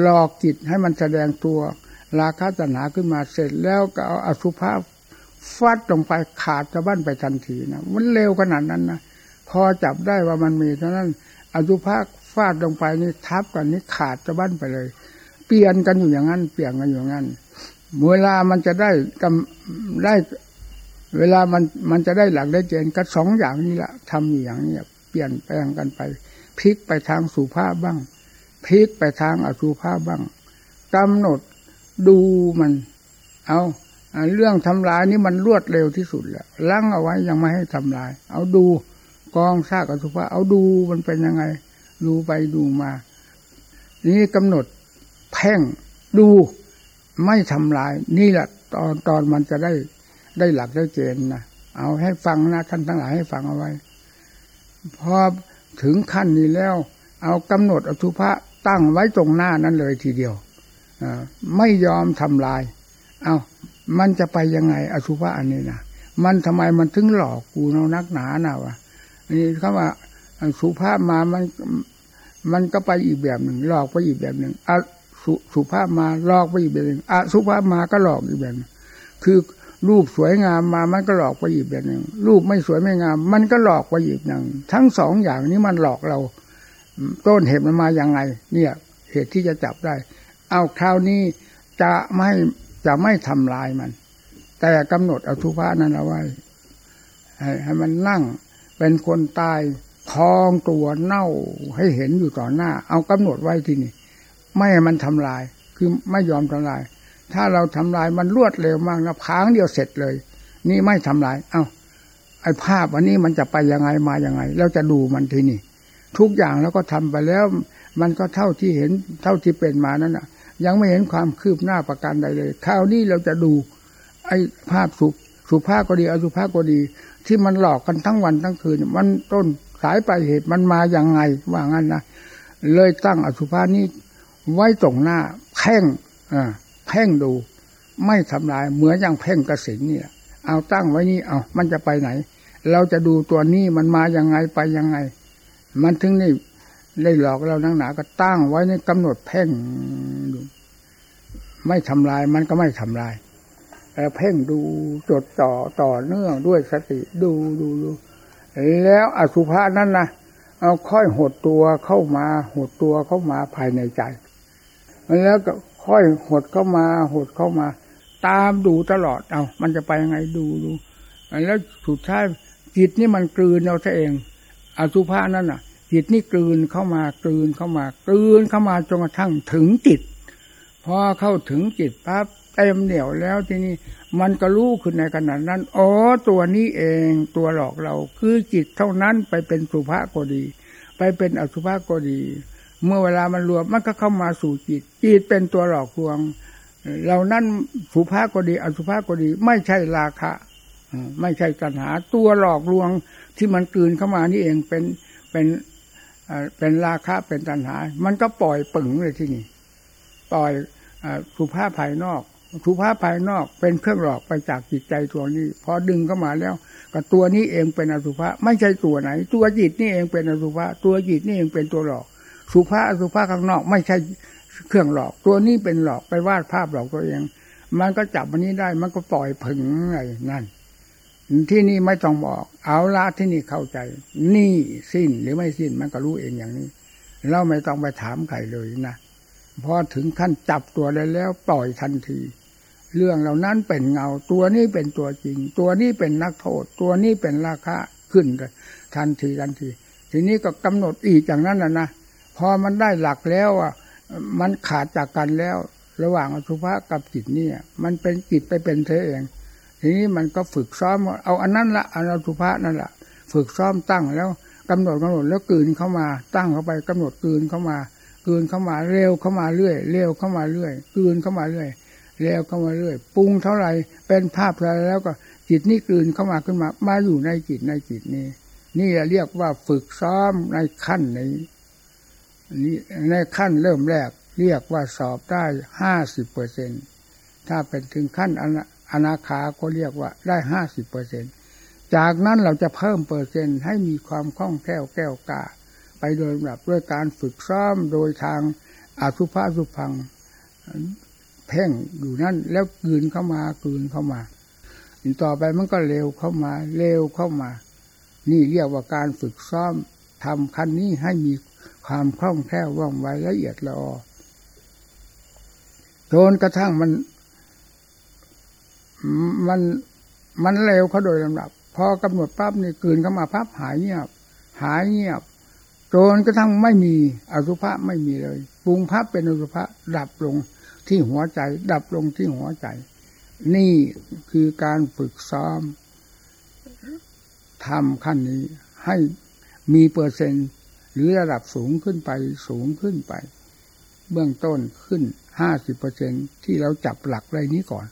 หลอกจิตให้มันแสดงตัว ราคาตัณหาขึ้นมาเสร็จแล้วก็เอาอสุภาพฟัดลงไปขาดจะบ้านไปทันทีนะมันเร็วขนาดนั้นนะพอจับได้ว่ามันมีเท่านั้นอสุภาพ ฟาดลงไปนี่ทับกันนี่ขาดจะบ้านไปเลย เปลี่ยนกันอยู่อย่างนั้น เปลี่ยนกันอยู่อย่างนั้นเวลามันจะได้กำได้เวลามันมันจะได้หลักได้เจนก็สองอย่างนี้ละทำอยู่อย่างนี้เปลี่ยนแปลงกันไปพลิกไปทางสุภาพบ้างพลิกไปทางอสุภาพบ้างกำหนดดูมัน เอาเรื่องทำลายนี่มันรวดเร็วที่สุดแล้วล้างเอาไว้ยังไม่ให้ทำลาย เอาดูกองซากอสุภะเอาดูมันเป็นยังไง ดูไปดูมานี่กำหนดแพ่งดูไม่ทำลาย นี่แหละตอนตอนมันจะได้ได้หลักได้เกณฑ์นะเอาให้ฟังนะท่านทั้งหลายให้ฟังเอาไว้พอถึงขั้นนี้แล้ว เอากำหนดอสุภะตั้งไว้ตรงหน้านั้นเลยทีเดียวไม่ยอมทำลาย เอามันจะไปยังไงอสุภะอันนี้นะมันทำไมมันถึงหลอกกูเรานักหนาหนาวะนี่เขาว่า สุภาพมามันมันก็ไปอีกแบบหนึ่งหลอกไปอีกแบบหนึ่งอสุสุภาพมาหลอกไปอีกแบบหนึ่งอสุภาพมาก็หลอกอีกแบบนึงคือรูปสวยงามมามันก็หลอกไปอีกแบบหนึ่งรูปไม่สวยไม่งาม มันก็หลอกไปอีกหนึ่งทั้งสองอย่างนี้มันหลอกเรา ต้นเหตุมันมาอย่างไง เนี่ย เหตุที่จะจับได้ เอาคราวนี้จะไม่จะไม่ทำลายมัน แต่กำหนดอสุภะนั้นเอาไว้ให้มันนั่งเป็นคนตาย ทองตัวเน่าให้เห็นอยู่ต่อหน้า เอากำหนดไว้ที่นี่ไม่ให้มันทำลาย คือไม่ยอมทำลาย ถ้าเราทำลายมันรวดเร็วมากนะพังเดียวเสร็จเลย นี่ไม่ทำลาย เอา้าไอ้ภาพวันนี้มันจะไปยังไงมายังไงเราจะดูมันที่นี่ ทุกอย่างแล้วก็ทำไปแล้ว มันก็เท่าที่เห็นเท่าที่เป็นมานั่นอะ ยังไม่เห็นความคืบหน้าประการใดเลยคราวนี้เราจะดู ไอ้ภาพสุสุภาพก็ดีอสุภาพก็ดี ที่มันหลอกกันทั้งวันทั้งคืน มันต้น สายไปเหตุมันมาอย่างไงว่างั้นนะเลยตั้งอสุภานี้ไว้ตรงหน้าเพ่งอ่าเพ่งดู ไม่ทำลายเหมือนอย่างเพ่งกระสินเนี่ย เอาตั้งไว้นี่เอามันจะไปไหน เราจะดูตัวนี้มันมาอย่างไงไปยังไง มันถึงนี่ได้หลอกเรานังหนาก็ตั้งไว้ในกำหนดเพ่งดูไม่ทำลายมันก็ไม่ทำลายแต่เพ่งดูจดต่อต่อเนื่องด้วยสติดูดูดู แล้วอสุภะนั้นนะเอาค่อยหดตัวเข้ามาหดตัวเข้ามาภายในใจแล้วก็ค่อยหดเข้ามาหดเข้ามา ตามดูตลอดเอามันจะไปยังไงดูดูแล้วสุดท้ายจิตนี่มันกลืนเอาซะเอง อสุภะนั่นน่ะ จิตนี่กลืนเข้ามากลืนเข้ามากลืนเข้ามาจนกระทั่งถึงจิตพอเข้าถึงจิตปั๊บเต็มเหนียวแล้วทีนี้ มันก็รู้ขึ้นในขณะนั้น อ๋อ ตัวนี้เองตัวหลอกเรา คือจิตเท่านั้นไปเป็นสุภาก็ดี ไปเป็นอสุภาก็ดี เมื่อเวลามันรวมมันก็เข้ามาสู่จิต จิตเป็นตัวหลอกลวง เรานั้นสุภาก็ดี อสุภาก็ดี ไม่ใช่ราคะไม่ใช่ตัณหา ตัวหลอกลวงที่มันกลืนเข้ามานี่เองเป็นเป็นเป็นราคะเป็นตัณหา มันก็ปล่อยปึงเลยที่นี่ ปล่อยสุภาพภายนอก สุภาพภายนอกเป็นเครื่องหลอกไปจากจิตใจตัวนี้ พอดึงเข้ามาแล้วก็ตัวนี้เองเป็นอสุภะไม่ใช่ตัวไหน ตัวจิตนี่เองเป็นอสุภะตัวจิตนี่เองเป็นตัวหลอก สุภาพอสุภาพข้างนอก ไม่ใช่เครื่องหลอก ตัวนี้เป็นหลอกไปวาดภาพหลอกตัวเอง มันก็จับมันนี้ได้ มันก็ปล่อยผึ่งอะไรนั่น ที่นี่ไม่ต้องบอก เอาละที่นี่เข้าใจ นี่สิ้นหรือไม่สิ้นมันก็รู้เองอย่างนี้ เราไม่ต้องไปถามใครเลยนะพอถึงขั้นจับตัวได้แล้วปล่อยทันที เรื่องเหล่านั้นเป็นเงา ตัวนี้เป็นตัวจริง ตัวนี้เป็นนักโทษ ตัวนี้เป็นราคาขึ้นเลยทันทีทันที ทีนี้ก็กำหนดอีกอย่างนั้นนะนะพอมันได้หลักแล้วอะ มันขาดจากกันแล้ว ระหว่างอสุภะกับจิตนี่มันเป็นจิตไปเป็นเธอเอง ทีนี้มันก็ฝึกซ้อมเอาอันนั้นละอันอสุภะนั่นแหละฝึกซ้อมตั้งแล้วกำหนดกำหนดแล้วกืนเข้ามา ตั้งเข้าไปกำหนดกืนเข้ามากืนเข้ามาเร็วเข้ามาเรื่อย เร็วเข้ามาเรื่อยกืนเข้ามาเรื่อย แล้วเข้ามาเรื่อยปรุงเท่าไหร่เป็นภาพอะไรแล้วก็จิตนี่กลืนเข้ามาขึ้นมา มาอยู่ในจิตในจิตนี้ นี่เรียกว่าฝึกซ้อมในขั้นในนี้ในขั้นเริ่มแรก เรียกว่าสอบได้ห้าสิบเปอร์เซ็นถ้าเป็นถึงขั้นอนาคาก็เรียกว่าได้ห้าสิบเปอร์เซ็นจากนั้นเราจะเพิ่มเปอร์เซ็นต์ให้มีความคล่องแคล่วแก้วกาไปโดยแบบด้วยการฝึกซ้อมโดยทางอาสุภาสุพัง เพ่งอยู่นั่นแล้วกืนเข้ามากืนเข้ามาต่อไปมันก็เร็วเข้ามาเร็วเข้ามา นี่เรียกว่าการฝึกซ้อมทำคันนี้ให้มีความคล่องแคล่วว่องไวละเอียดละออจนกระทั่งมัน มันมันเร็วเขาโดยลำดับ พอกำหนดปั๊บนี่กืนเข้ามาปั๊บหายเงียบ หายเงียบจนกระทั่งไม่มีอสุภะไม่มีเลยปรุงพับเป็นอสุภะดับลง ที่หัวใจ ดับลงที่หัวใจ นี่คือการฝึกซ้อมทำขั้นนี้ให้มีเปอร์เซ็นต์หรือระดับสูงขึ้นไปสูงขึ้นไป เบื้องต้นขึ้นห้าสิบเปอร์เซ็นที่เราจับหลักไรนี้ก่อน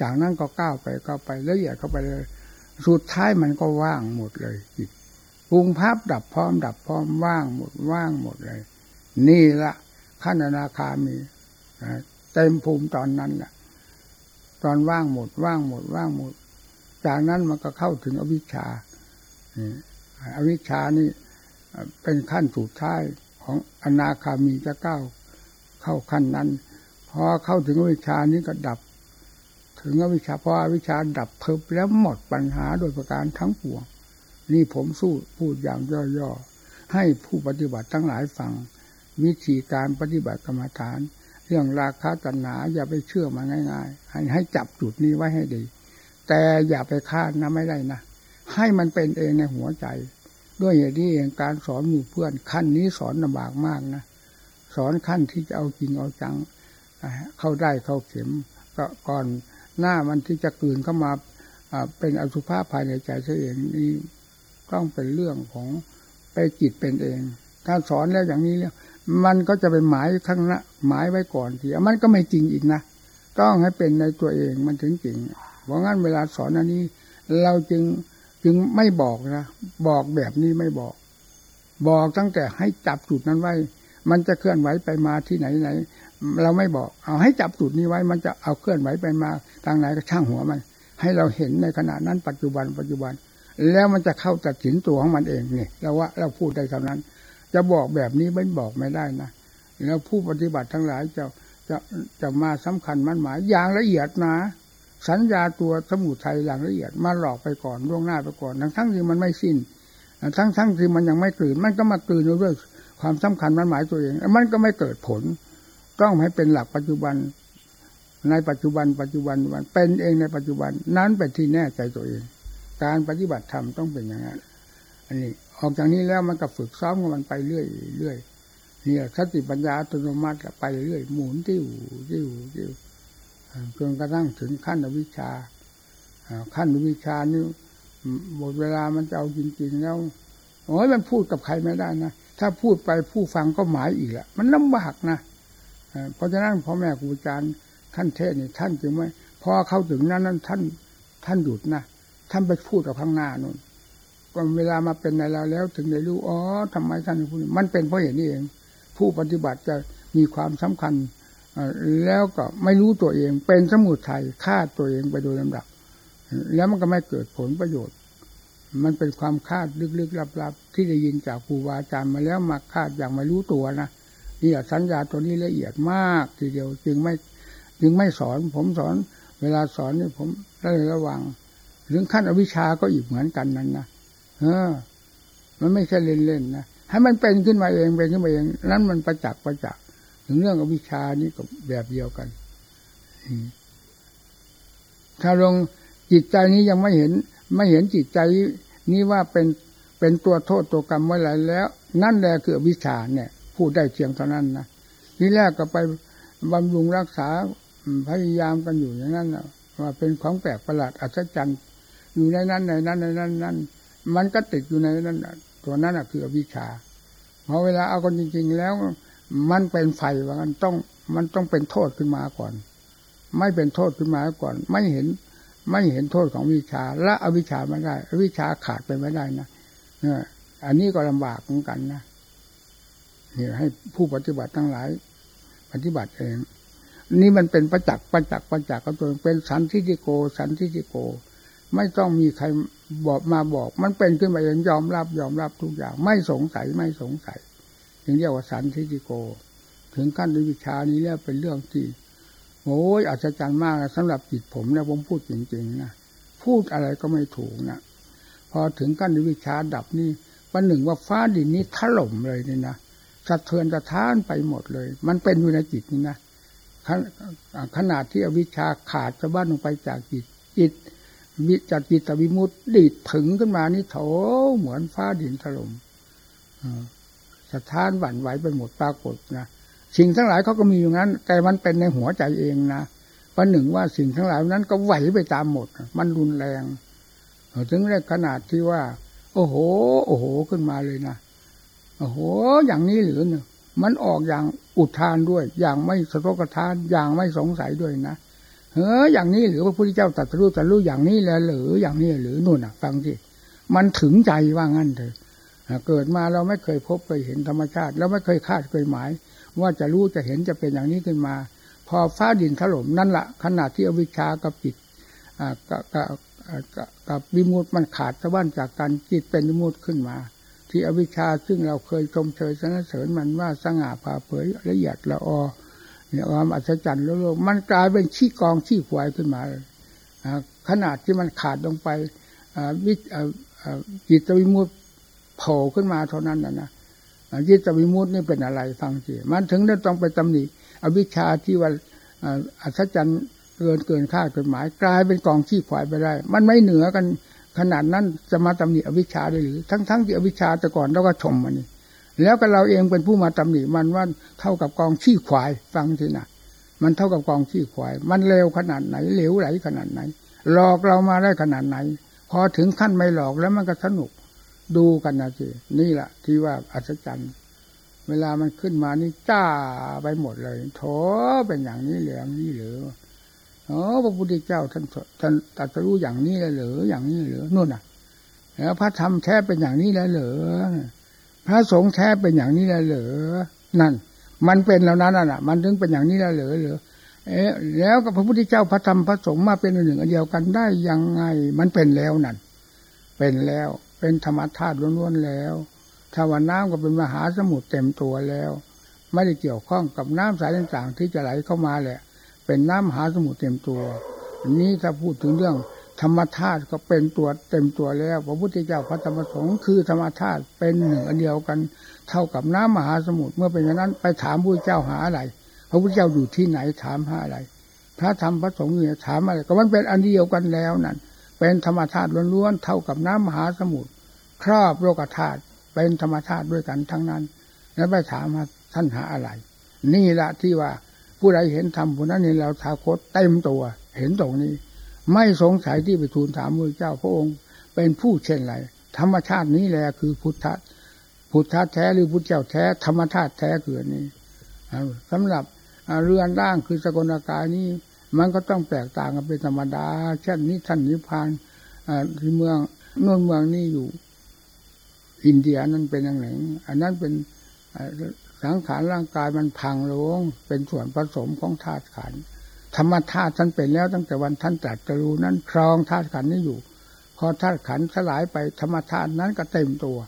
จากนั้นก็ก้าวไปก้าวไปและเอียดเข้าไปเลย สุดท้ายมันก็ว่างหมดเลยจิตปรุงภาพดับพร้อม ดับพร้อมว่างหมดว่างหมดเลย นี่ละขั้นอนาคามี เต็มภูมิตอนนั้นแหละตอนว่างหมดว่างหมดว่างหมด จากนั้นมันก็เข้าถึงอวิชชาอวิชชานี่เป็นขั้นสุดท้ายของอนาคามีจะก้าวเข้าขั้นนั้นพอเข้าถึงอวิชชานี้ก็ดับ ถึงอวิชชาพออวิชชาดับเพิบแล้วหมดปัญหาโดยประการทั้งปวง นี่ผมสู้พูดอย่างย่อๆให้ผู้ปฏิบัติทั้งหลายฟัง วิธีการปฏิบัติกรรมฐาน เรื่องราคาตัณหาอย่าไปเชื่อมันง่ายๆให้ให้จับจุดนี้ไว้ให้ดี แต่อย่าไปคาดนะไม่ได้นะให้มันเป็นเองในหัวใจ ด้วยเหตุนี้เองการสอนหมู่เพื่อนขั้นนี้สอนลำบากมากนะสอนขั้นที่จะเอาจริงเอาจังเข้าได้เข้าเข็มก็ก่อนหน้ามันที่จะกลืนเข้ามาเป็นอสุภาพภายในใจเสียเองนี่ต้องเป็นเรื่องของไปจิตเป็นเอง ถ้าสอนแล้วอย่างนี้แล้ว มันก็จะเป็นหมายข้างหน้าหมายไว้ก่อนทีมันก็ไม่จริงอีกนะต้องให้เป็นในตัวเองมันถึงจริง เพราะงั้นเวลาสอนอันนี้ เราจึงจึงไม่บอกนะบอกแบบนี้ไม่บอก บอกตั้งแต่ให้จับจุดนั้นไว้ มันจะเคลื่อนไหวไปมาที่ไหนไหน เราไม่บอก เอาให้จับจุดนี้ไว้ มันจะเอาเคลื่อนไหวไปมาทางไหนก็ช่างหัวมัน ให้เราเห็นในขณะนั้นปัจจุบันปัจจุบัน แล้วมันจะเข้าตัดสินตัวของมันเองนี่เราว่าเราพูดได้เท่านั้น จะบอกแบบนี้ไม่บอกไม่ได้นะแล้วผู้ปฏิบัติทั้งหลายจะจะจะมาสำคัญมันหมายอย่างละเอียดนะ สัญญาตัวสมุทัยอย่างละเอียดมาหลอกไปก่อนล่วงหน้าไปก่อน ทั้งทั้งที่มันไม่สิ้น ทั้งทั้งที่มันยังไม่ตื่น มันก็มาตื่นด้วยความสำคัญมันหมายตัวเอง มันก็ไม่เกิดผล ต้องให้เป็นหลักปัจจุบัน ในปัจจุบัน ปัจจุบันวันเป็นเองในปัจจุบัน นั้นเป็นที่แน่ใจตัวเอง การปฏิบัติธรรมต้องเป็นอย่างนั้นอันนี้ ออกจากนี้แล้วมันก็ฝึกซ้อมกันไปเรื่อยเรื่อยเนี่ยสติปัญญาอัตโนมัติไปเรื่อยหมุนติ้วติ้วติ้วจนกระทั่งถึงขั้นวิชาขั้นวิชานี่หมดเวลามันจะเอาจริงๆแล้วโอ้ยมันพูดกับใครไม่ได้นะถ้าพูดไปผู้ฟังก็หมายอีกละมันลำบากนะเพราะฉะนั้นพ่อแม่ครูอาจารย์ท่านเทศนี่ท่านจึงไม่พอเข้าถึงนั้นนั้นท่านท่านหยุดนะท่านไปพูดกับข้างหน้านู่น ก็เวลามาเป็นในเราแล้ว ถึงได้รู้อ๋อทำไมท่านพูดมันเป็นเพราะเหตุนี้เอง ผู้ปฏิบัติจะมีความสำคัญแล้วก็ไม่รู้ตัวเอง เป็นสมุทัยฆ่าตัวเองไปโดยลำดับ แล้วมันก็ไม่เกิดผลประโยชน์ มันเป็นความคาดลึกๆลับๆ ที่ได้ยินจากครูบาอาจารย์มาแล้วมาคาดอย่างไม่รู้ตัวนะนี่สัญญาตัวนี้ละเอียดมากทีเดียวจึงไม่จึงไม่สอน ผมสอน เวลาสอนนี่ผมได้ระวังถึงขั้นอวิชาก็อีกเหมือนกันนั้นนะ เออ มันไม่ใช่เล่นๆนะให้มันเป็นขึ้นมาเองเป็นขึ้นมาเองนั้นมันประจักษ์ประจักษ์ถึงเรื่องอวิชานี่ก็แบบเดียวกันถ้าลงจิตใจนี้ยังไม่เห็น ไม่เห็นจิตใจนี้ว่าเป็นเป็นตัวโทษตัวกรรมไว้หลายแล้ว นั่นแหละคือวิชาเนี่ยพูดได้เพียงเท่านั้นนะทีแรกก็ไปบำรุงรักษาพยายามกันอยู่อย่างนั้นว่าเป็นของแปลกประหลาดอัศจรรย์อยู่ในนั้นในนั้นในนั้นนั้น มันก็ติดอยู่ในนั้นตัวนั้นคืออวิชชาพอเวลาเอากันจริง ๆ แล้ว มันเป็นไฟว่ากันต้องมันต้องเป็นโทษขึ้นมาก่อน ไม่เป็นโทษขึ้นมาก่อน ไม่เห็นไม่เห็นโทษของวิชา และอวิชาไม่ได้อวิชาขาดไปไม่ได้นะเนี่ยอันนี้ก็ลำบากเหมือนกันนะเนี่ยให้ผู้ปฏิบัติทั้งหลาย ปฏิบัติเอง นี่มันเป็นประจักษ์ประจักษ์ประจักษ์ก็ตัวเป็นสันทิฏฐิโก สันทิฏฐิโก ไม่ต้องมีใครบอกมาบอก มันเป็นขึ้นมาเองยอมรับยอมรับทุกอย่าง ไม่สงสัยไม่สงสัยถึงเรียกว่าสันทิฏฐิโก ถึงขั้นวิชานี้แล้วเป็นเรื่องที่โอ้ยอัศจรรย์มากสำหรับจิตผมนะผมพูดจริงๆนะพูดอะไรก็ไม่ถูกนะพอถึงขั้นวิชาดับนี่วันหนึ่งว่าฟ้าดินนี้ถล่มเลยนี่นะสะเทือนสะท้านไปหมดเลย มันเป็นอยู่ในจิตนี่นะขนาดที่อวิชชาขาดสะบั้นลงไปจากจิตจิต วิจัดจิตวิมุตติดีดถึงขึ้นมานี่โถเหมือนฟ้าดินถล่มสะท้านหวั่นไหวไปหมดปรากฏนะสิ่งทั้งหลายเขาก็มีอยู่งนั้น แต่มันเป็นในหัวใจเองนะประหนึ่งว่าสิ่งทั้งหลายนั้นก็ไหวไปตามหมด มันรุนแรงถึงได้ขนาดที่ว่า โอ้โห โอ้โหขึ้นมาเลยนะโอ้โห อย่างนี้หรือเนี่ยมันออกอย่างอุทานด้วย อย่างไม่สะทกทานอย่างไม่สงสัยด้วยนะ เฮ้ออย่างนี้หรือพระพุทธเจ้าตรัสรู้ตรัสรู้อย่างนี้แล้วหรืออย่างนี้หรือนู่นอะฟังสิมันถึงใจว่างั้นเถอะเกิดมาเราไม่เคยพบเคยเห็นธรรมชาติเราไม่เคยคาดเคยหมาย ว่าจะรู้จะเห็นจะเป็นอย่างนี้ขึ้นมา พอฟ้าดินถล่มนั่นแหละขนาดที่อวิชากับจิตกับกับวิมุตมันขาดสะบั้นจากการจิตเป็นวิมุตขึ้นมา ที่อวิชชาซึ่งเราเคยชมเชยสนเสริญมันว่าสง่าผ่าเผยละเอียดละออ เนี่ยความอัศจรรย์โลกมันกลายเป็นขี้กองขี้ควายขึ้นมาขนาดที่มันขาดลงไปวิจิตวิมุตโผล่ขึ้นมาเท่านั้นนะนะยิตวิมุตนี่เป็นอะไรฟังสิมันถึงได้ต้องไปตำหนิอวิชชาที่ว่าอัศจรรย์เกินเกินค่าเกินหมาย กลายเป็นกองขี้ขวายไปได้ มันไม่เหนือกันขนาดนั้นจะมาตำหนิอวิชชาได้หรือทั้งๆทที่อวิชชาแต่ก่อนเราก็ชมมันนี่ แล้วก็เราเองเป็นผู้มาตำหนิมันว่าเท่ากับกองขี้ควายฟังทีนะมันเท่ากับกองขี้ควาย มันเลวขนาดไหนเหลวไหลขนาดไหน หลอกเรามาได้ขนาดไหน พอถึงขั้นไม่หลอกแล้วมันก็สนุกดูกันนะจีนี่แหละที่ว่าอัศจรรย์เวลามันขึ้นมานี่จ้าไปหมดเลยโถเป็นอย่างนี้เหลืออย่างนี้หรืออ๋อพระพุทธเจ้าท่านท่านตัดรู้อย่างนี้เลยหรืออย่างนี้หรือนู่นน่ะแล้วพระธรรมแท้เป็นอย่างนี้แล้วเหรือ พระสงฆ์แท้เป็นอย่างนี้แล้วเหรือนั่น มันเป็นแล้วนั้นน่ะ มันถึงเป็นอย่างนี้แล้วเหรือเหรือเอ๊ะแล้วกับพระพุทธเจ้าพระธรรมพระสงฆ์มาเป็นหนึ่งอันเดียวกันได้ยังไง มันเป็นแล้วนั่นเป็นแล้วเป็นธรรมธาตุล้วนๆแล้วถ้าวาน้ำก็เป็นมหาสมุทรเต็มตัวแล้ว ไม่ได้เกี่ยวข้องกับน้ำสายต่างๆ ที่จะไหลเข้ามาแหละ เป็นน้ำมหาสมุทรเต็มตัว นี้ถ้าพูดถึงเรื่อง ธรรมธาตุก็เป็นตัวเต็มตัวแล้วพระพุทธเจ้าพระธรรมสงฆ์คือธรรมธาตุเป็นหนึ่งอันเดียวกัน เท่ากับน้ำมหาสมุทรเมื่อเป็นอย่างนั้นไปถามพระเจ้าหาอะไร พระพุทธเจ้าอยู่ที่ไหนถามหาอะไร พระธรรมพระสงฆ์เนี่ยถามอะไรก็มันเป็นอันเดียวกันแล้วนั่นเป็นธรรมธาตุล้วนๆเท่ากับน้ำมหาสมุทรครอบโลกธาตุเป็นธรรมชาติด้วยกันทั้งนั้น แล้วไปถามว่าท่านหาอะไร นี่ละที่ว่าผู้ใดเห็นธรรมผู้นั้นเห็นเราทาโคตเต็มตัว เห็นตรงนี้ ไม่สงสัยที่ไปทูลถามพระเจ้าพระองค์ เป็นผู้เช่นไรธรรมชาตินี้แหละคือพุทธะพุทธะแท้หรือพุทธเจ้าแท้ธรรมชาติแท้เกิดนี้สำหรับเรือนร่างคือสกลกายนี้ มันก็ต้องแตกต่างกันเป็นธรรมดา เช่นนี้ท่านนิพพานที่เมืองนนเมืองนี้อยู่ อินเดียนั้นเป็นอย่างไรอันนั้นเป็นสังขารร่างกายมันพังลงเป็นส่วนผสมของธาตุขันธ รรมธาตุท่านเป็นแล้วตั้งแต่วันท่านตรัสรู้นั้นครองธาตุขันนี้อยู่ พอธาตุขันสลายไปธรรมธาตุนั้นก็เต็มตัว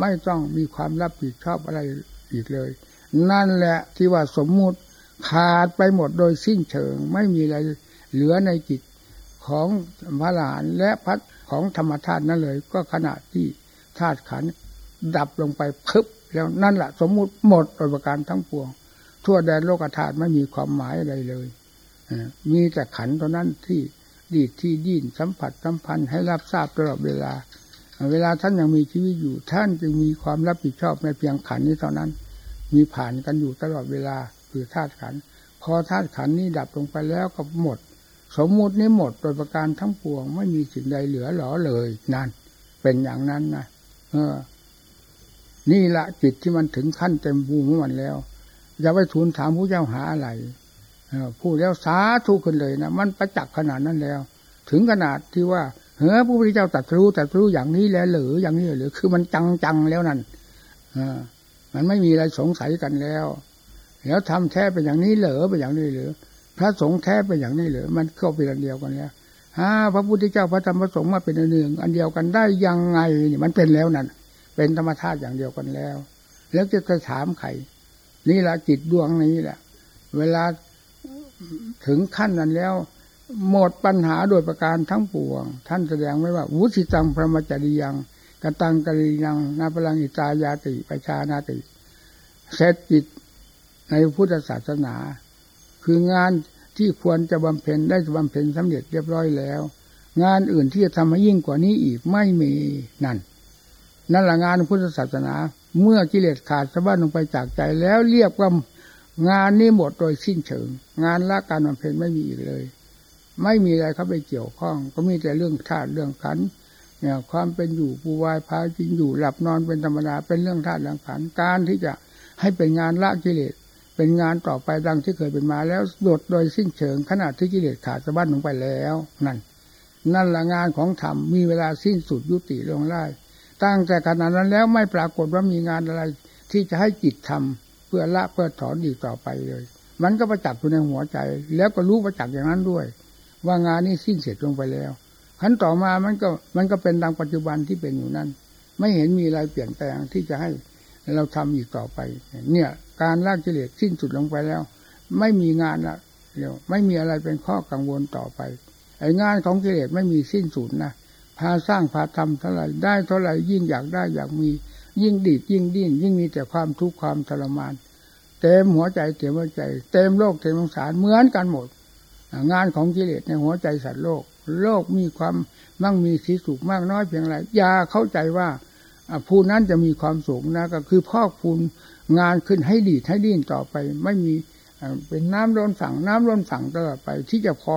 ไม่ต้องมีความรับผิดชอบอะไรอีกเลย นั่นแหละที่ว่าสมมุติขาดไปหมดโดยสิ้นเชิง ไม่มีอะไรเหลือในจิตของพระหลานและพัดของธรรมธาตุนั้นเลย ก็ขณะที่ธาตุขันดับลงไปพึบแล้วนั่นแหละสมมุติหมดโดยประการทั้งปวง ทั่วแดนโลกธาตุไม่มีความหมายอะไรเลย มีแต่ขันเท่านั้นที่ดีดที่ดิ้นสัมผัสสัมพันธ์ให้รับทราบตลอดเวลา เวลาท่านยังมีชีวิตอยู่ ท่านจึงมีความรับผิดชอบในเพียงขันนี้เท่านั้น มีผ่านกันอยู่ตลอดเวลาคือธาตุขัน พอธาตุขันนี้ดับลงไปแล้วก็หมด สมมุตินี้หมดโดยประการทั้งปวง ไม่มีสิ่งใดเหลือหลอเลยนั่นเป็นอย่างนั้นนะเออ นี่ละจิตที่มันถึงขั้นเต็มภูมิมันแล้วอย่าไปทูลถามผู้เจ้าหาอะไร พูดแล้วสาธุขึ้นเลยนะมันประจักษ์ขนาดนั้นแล้ว ถึงขนาดที่ว่าเฮ้อผู้พระเจ้าตัดรู้ตัดรู้อย่างนี้แล้วหรืออย่างนี้หรือคือมันจังจังแล้วนั่นอมันไม่มีอะไรสงสัยกันแล้ว แล้วทำแท้เป็นอย่างนี้เหรอเป็นอย่างนี้หรือ พระสงฆ์แท้เป็นอย่างนี้หรือมันเข้าไปอันเดียวกันแล้วฮะพระพุทธเจ้าพระธรรมพระสงฆ์มาเป็นอันหนึ่งอันเดียวกันได้ยังไงนี่มันเป็นแล้วนั่นเป็นธรรมชาติอย่างเดียวกันแล้ว แล้วจะจะถามใครนี่แหละจิตดวงนี้แหละ เวลา ถึงขั้นนั้นแล้ว หมดปัญหาโดยประการทั้งปวง ท่านแสดงไว้ว่า วุสิตังพระมจริยังกตังกริยังนาพลังอิตายาติประชานาติเสร็จจิตในพุทธศาสนา คืองานที่ควรจะบำเพ็ญได้บำเพ็ญสำเร็จเรียบร้อยแล้ว งานอื่นที่จะทำให้ยิ่งกว่านี้อีกไม่มีนั่น นั่นแหละงานพุทธศาสนา เมื่อกิเลสขาดสะบั้นลงไปจากใจแล้วเรียกว่า งานนี้หมดโดยสิ้นเชิง งานละการบำเพ็ญไม่มีอีกเลย ไม่มีอะไรเขาไปเกี่ยวข้อง ก็มีแต่เรื่องธาตุเรื่องขันเนี่ยความเป็นอยู่ปูวายพาจินอยู่หลับนอนเป็นธรรมดาเป็นเรื่องธาตุเรื่องขันการที่จะให้เป็นงานละกิเลสเป็นงานต่อไปดังที่เคยเป็นมาแล้วโดดโดยสิ้นเชิง ขนาดที่กิเลสขาดสะบั้นลงไปแล้วนั่นนั่นละงานของธรรมมีเวลาสิ้นสุดยุติลงได้ตั้งแต่ขณะนั้นแล้วไม่ปรากฏว่ามีงานอะไรที่จะให้จิตทำ เพื่อละเพื่อถอนอีกต่อไปเลย มันก็ประจักษ์อยู่ในหัวใจ แล้วก็รู้ประจักษ์อย่างนั้นด้วย ว่างานนี้สิ้นเสร็จลงไปแล้วขั้นต่อมามันก็มันก็เป็นดังปัจจุบันที่เป็นอยู่นั้นไม่เห็นมีอะไรเปลี่ยนแปลงที่จะให้เราทำอีกต่อไป เนี่ย การละกิเลสสิ้นสุดลงไปแล้ว ไม่มีงานละเดี๋ยวไม่มีอะไรเป็นข้อกังวลต่อไปไอ้งานของกิเลสไม่มีสิ้นสุดนะพาสร้างพาทำเท่าไหร่ได้เท่าไหร่ยิ่งอยากได้อยากมี ยิ่งดีดยิ่งดิ้นยิ่งมีแต่ความทุกข์ความทรมาน เต็มหัวใจเต็มหัวใจ เต็มโลกเต็มสงสารเหมือนกันหมด งานของกิเลสในหัวใจสัตว์โลก โลกมีความมั่งมีสีสุขมากน้อยเพียงไรอย่าเข้าใจว่าผู้นั้นจะมีความสุขนะก็คือพอกพูนงานขึ้นให้ดีให้ดิ้นต่อไป ไม่มีเป็นน้ำร้อนสั่งน้ำร้อนสั่งตลอดไป ที่จะพอ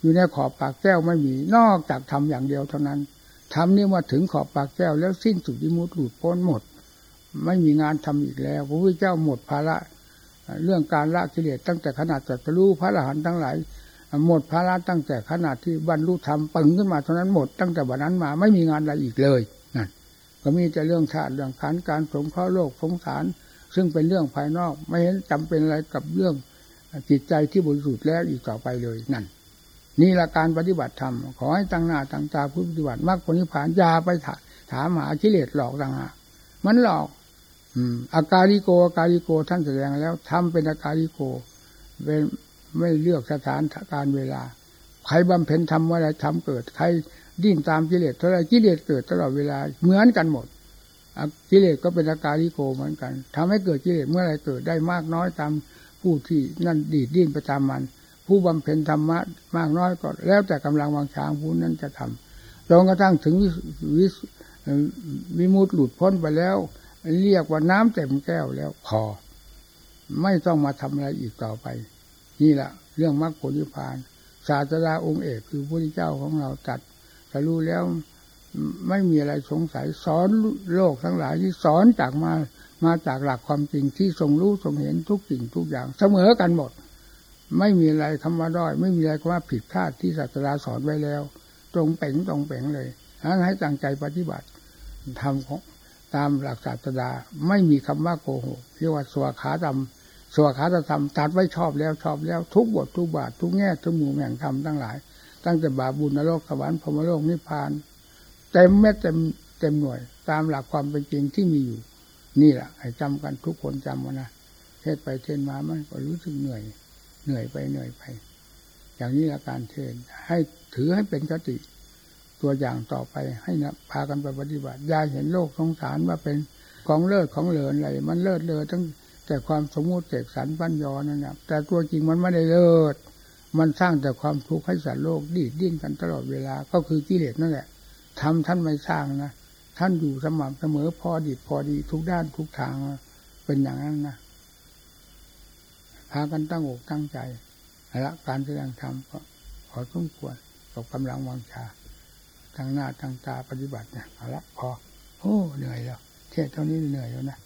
อยู่ในขอบปากแก้วไม่มีนอกจากทำอย่างเดียวเท่านั้น ทำนี่ว่าถึงขอบปากแก้วแล้วสิ้นสุดยิมุตหลุดพ้นหมด ไม่มีงานทำอีกแล้วพระพุทธเจ้าหมดภาระเรื่องการละกิเลสตั้งแต่ขนาดจัตรู้พระอรหันต์ทั้งหลายหมดภาระตั้งแต่ขนาดที่บรรลุธรรมปึงขึ้นมาเท่านั้นหมดตั้งแต่วันนั้นมาไม่มีงานอะไรอีกเลยนั่นก็มีแต่เรื่องชาติเรื่องขันการสงเคราะห์โลกสงสาร ซึ่งเป็นเรื่องภายนอก ไม่เห็นจำเป็นอะไรกับเรื่องจิตใจที่บริสุทธิ์แล้วอีกต่อไปเลยนั่น นี่ละการปฏิบัติธรรมขอให้ตั้งหน้าตั้งตาผู้ปฏิบัติมรรคผลนิพพานยาไปถามหากิเลสหลอกต่างหากมันหลอกอืมอาการิโกอาการิโกท่านแสดงแล้วทำเป็นอาการิโกเป็นไม่เลือกสถานการเวลา ใครบำเพ็ญทำอะไรทำเกิด ใครดิ้นตามกิเลสเท่าไรกิเลสเกิดตลอดเวลาเหมือนกันหมดกิเลสก็เป็นอาการิโกเหมือนกันทำให้เกิดกิเลสเมื่อไรเกิดได้มากน้อยตามผู้ที่นั่นดีดดิ้นไปตามัน ผู้บำเพ็ญธรรมะมากน้อยก็แล้วแต่กำลังวังช้างผู้นั้นจะทำจนกระทั่งถึงวิวิมุตหลุดพ้นไปแล้ว เรียกว่าน้ำเต็มแก้วแล้วพอไม่ต้องมาทำอะไรอีกต่อไป นี่แหละเรื่องมรรคผลนิพพาน ศาสดาองค์เอกคือพระพุทธเจ้าของเราตัดถ้ารู้แล้วไม่มีอะไรสงสัยสอนโลกทั้งหลายที่สอนจากมามาจากหลักความจริงที่ทรงรู้ทรงเห็นทุกสิ่งทุกอย่างเสมอกันหมด ไม่มีอะไรคำว่าด้อย ไม่มีอะไรคำว่าผิดพลาดที่ศาสดาสอนไว้แล้ว ตรงเป่งตรงเป่งเลยนั้นให้ตั้งใจปฏิบัติทำของตามหลักศาสดา ไม่มีคำว่าโกหกเรียกว่าสวขาธรรมสวขาธรรมตัดไว้ชอบแล้วชอบแล้วทุกบททุกบาททุกแง่ทุกมุมแห่งธรรมทั้งหลาย ตั้งแต่บาบุญนรกสวรรค์พรมโลกนิพพานเต็มเม็ดเต็มเต็มหน่วย ตามหลักความเป็นจริงที่มีอยู่ นี่แหละให้จำกันทุกคนจำว่านะเทศไปเทศมามันก็รู้สึกเหนื่อย เหนื่อยไปเหนื่อยไป อย่างนี้ละการเทศให้ถือให้เป็นคติ ตัวอย่างต่อไปให้นะพากันไปปฏิบัติยาเห็นโลกสงสารว่าเป็นของเลิศของเหลินอะไรมันเลิศเลอทั้งแต่ความสมมุติเสกสรรปัญญานั่นนะแต่ตัวจริงมันไม่ได้เลิศมันสร้างแต่ความทุกข์ให้สัตว์โลกดีดดิ้นกันตลอดเวลาก็คือกิเลสนั่นแหละทำท่านไม่สร้างนะท่านอยู่สม่ำเสมอพอดีพอดีทุกด้านทุกทางเป็นอย่างนั้นนะ พากันตั้งอกตั้งใจละการแสดงธรรมก็ขอสมควรกับกำลังวังชาทางหน้าทางตาปฏิบัติเนี่ยเอาละพอโอ้เหนื่อยแล้วเทศเท่านี้เหนื่อยแล้วนะ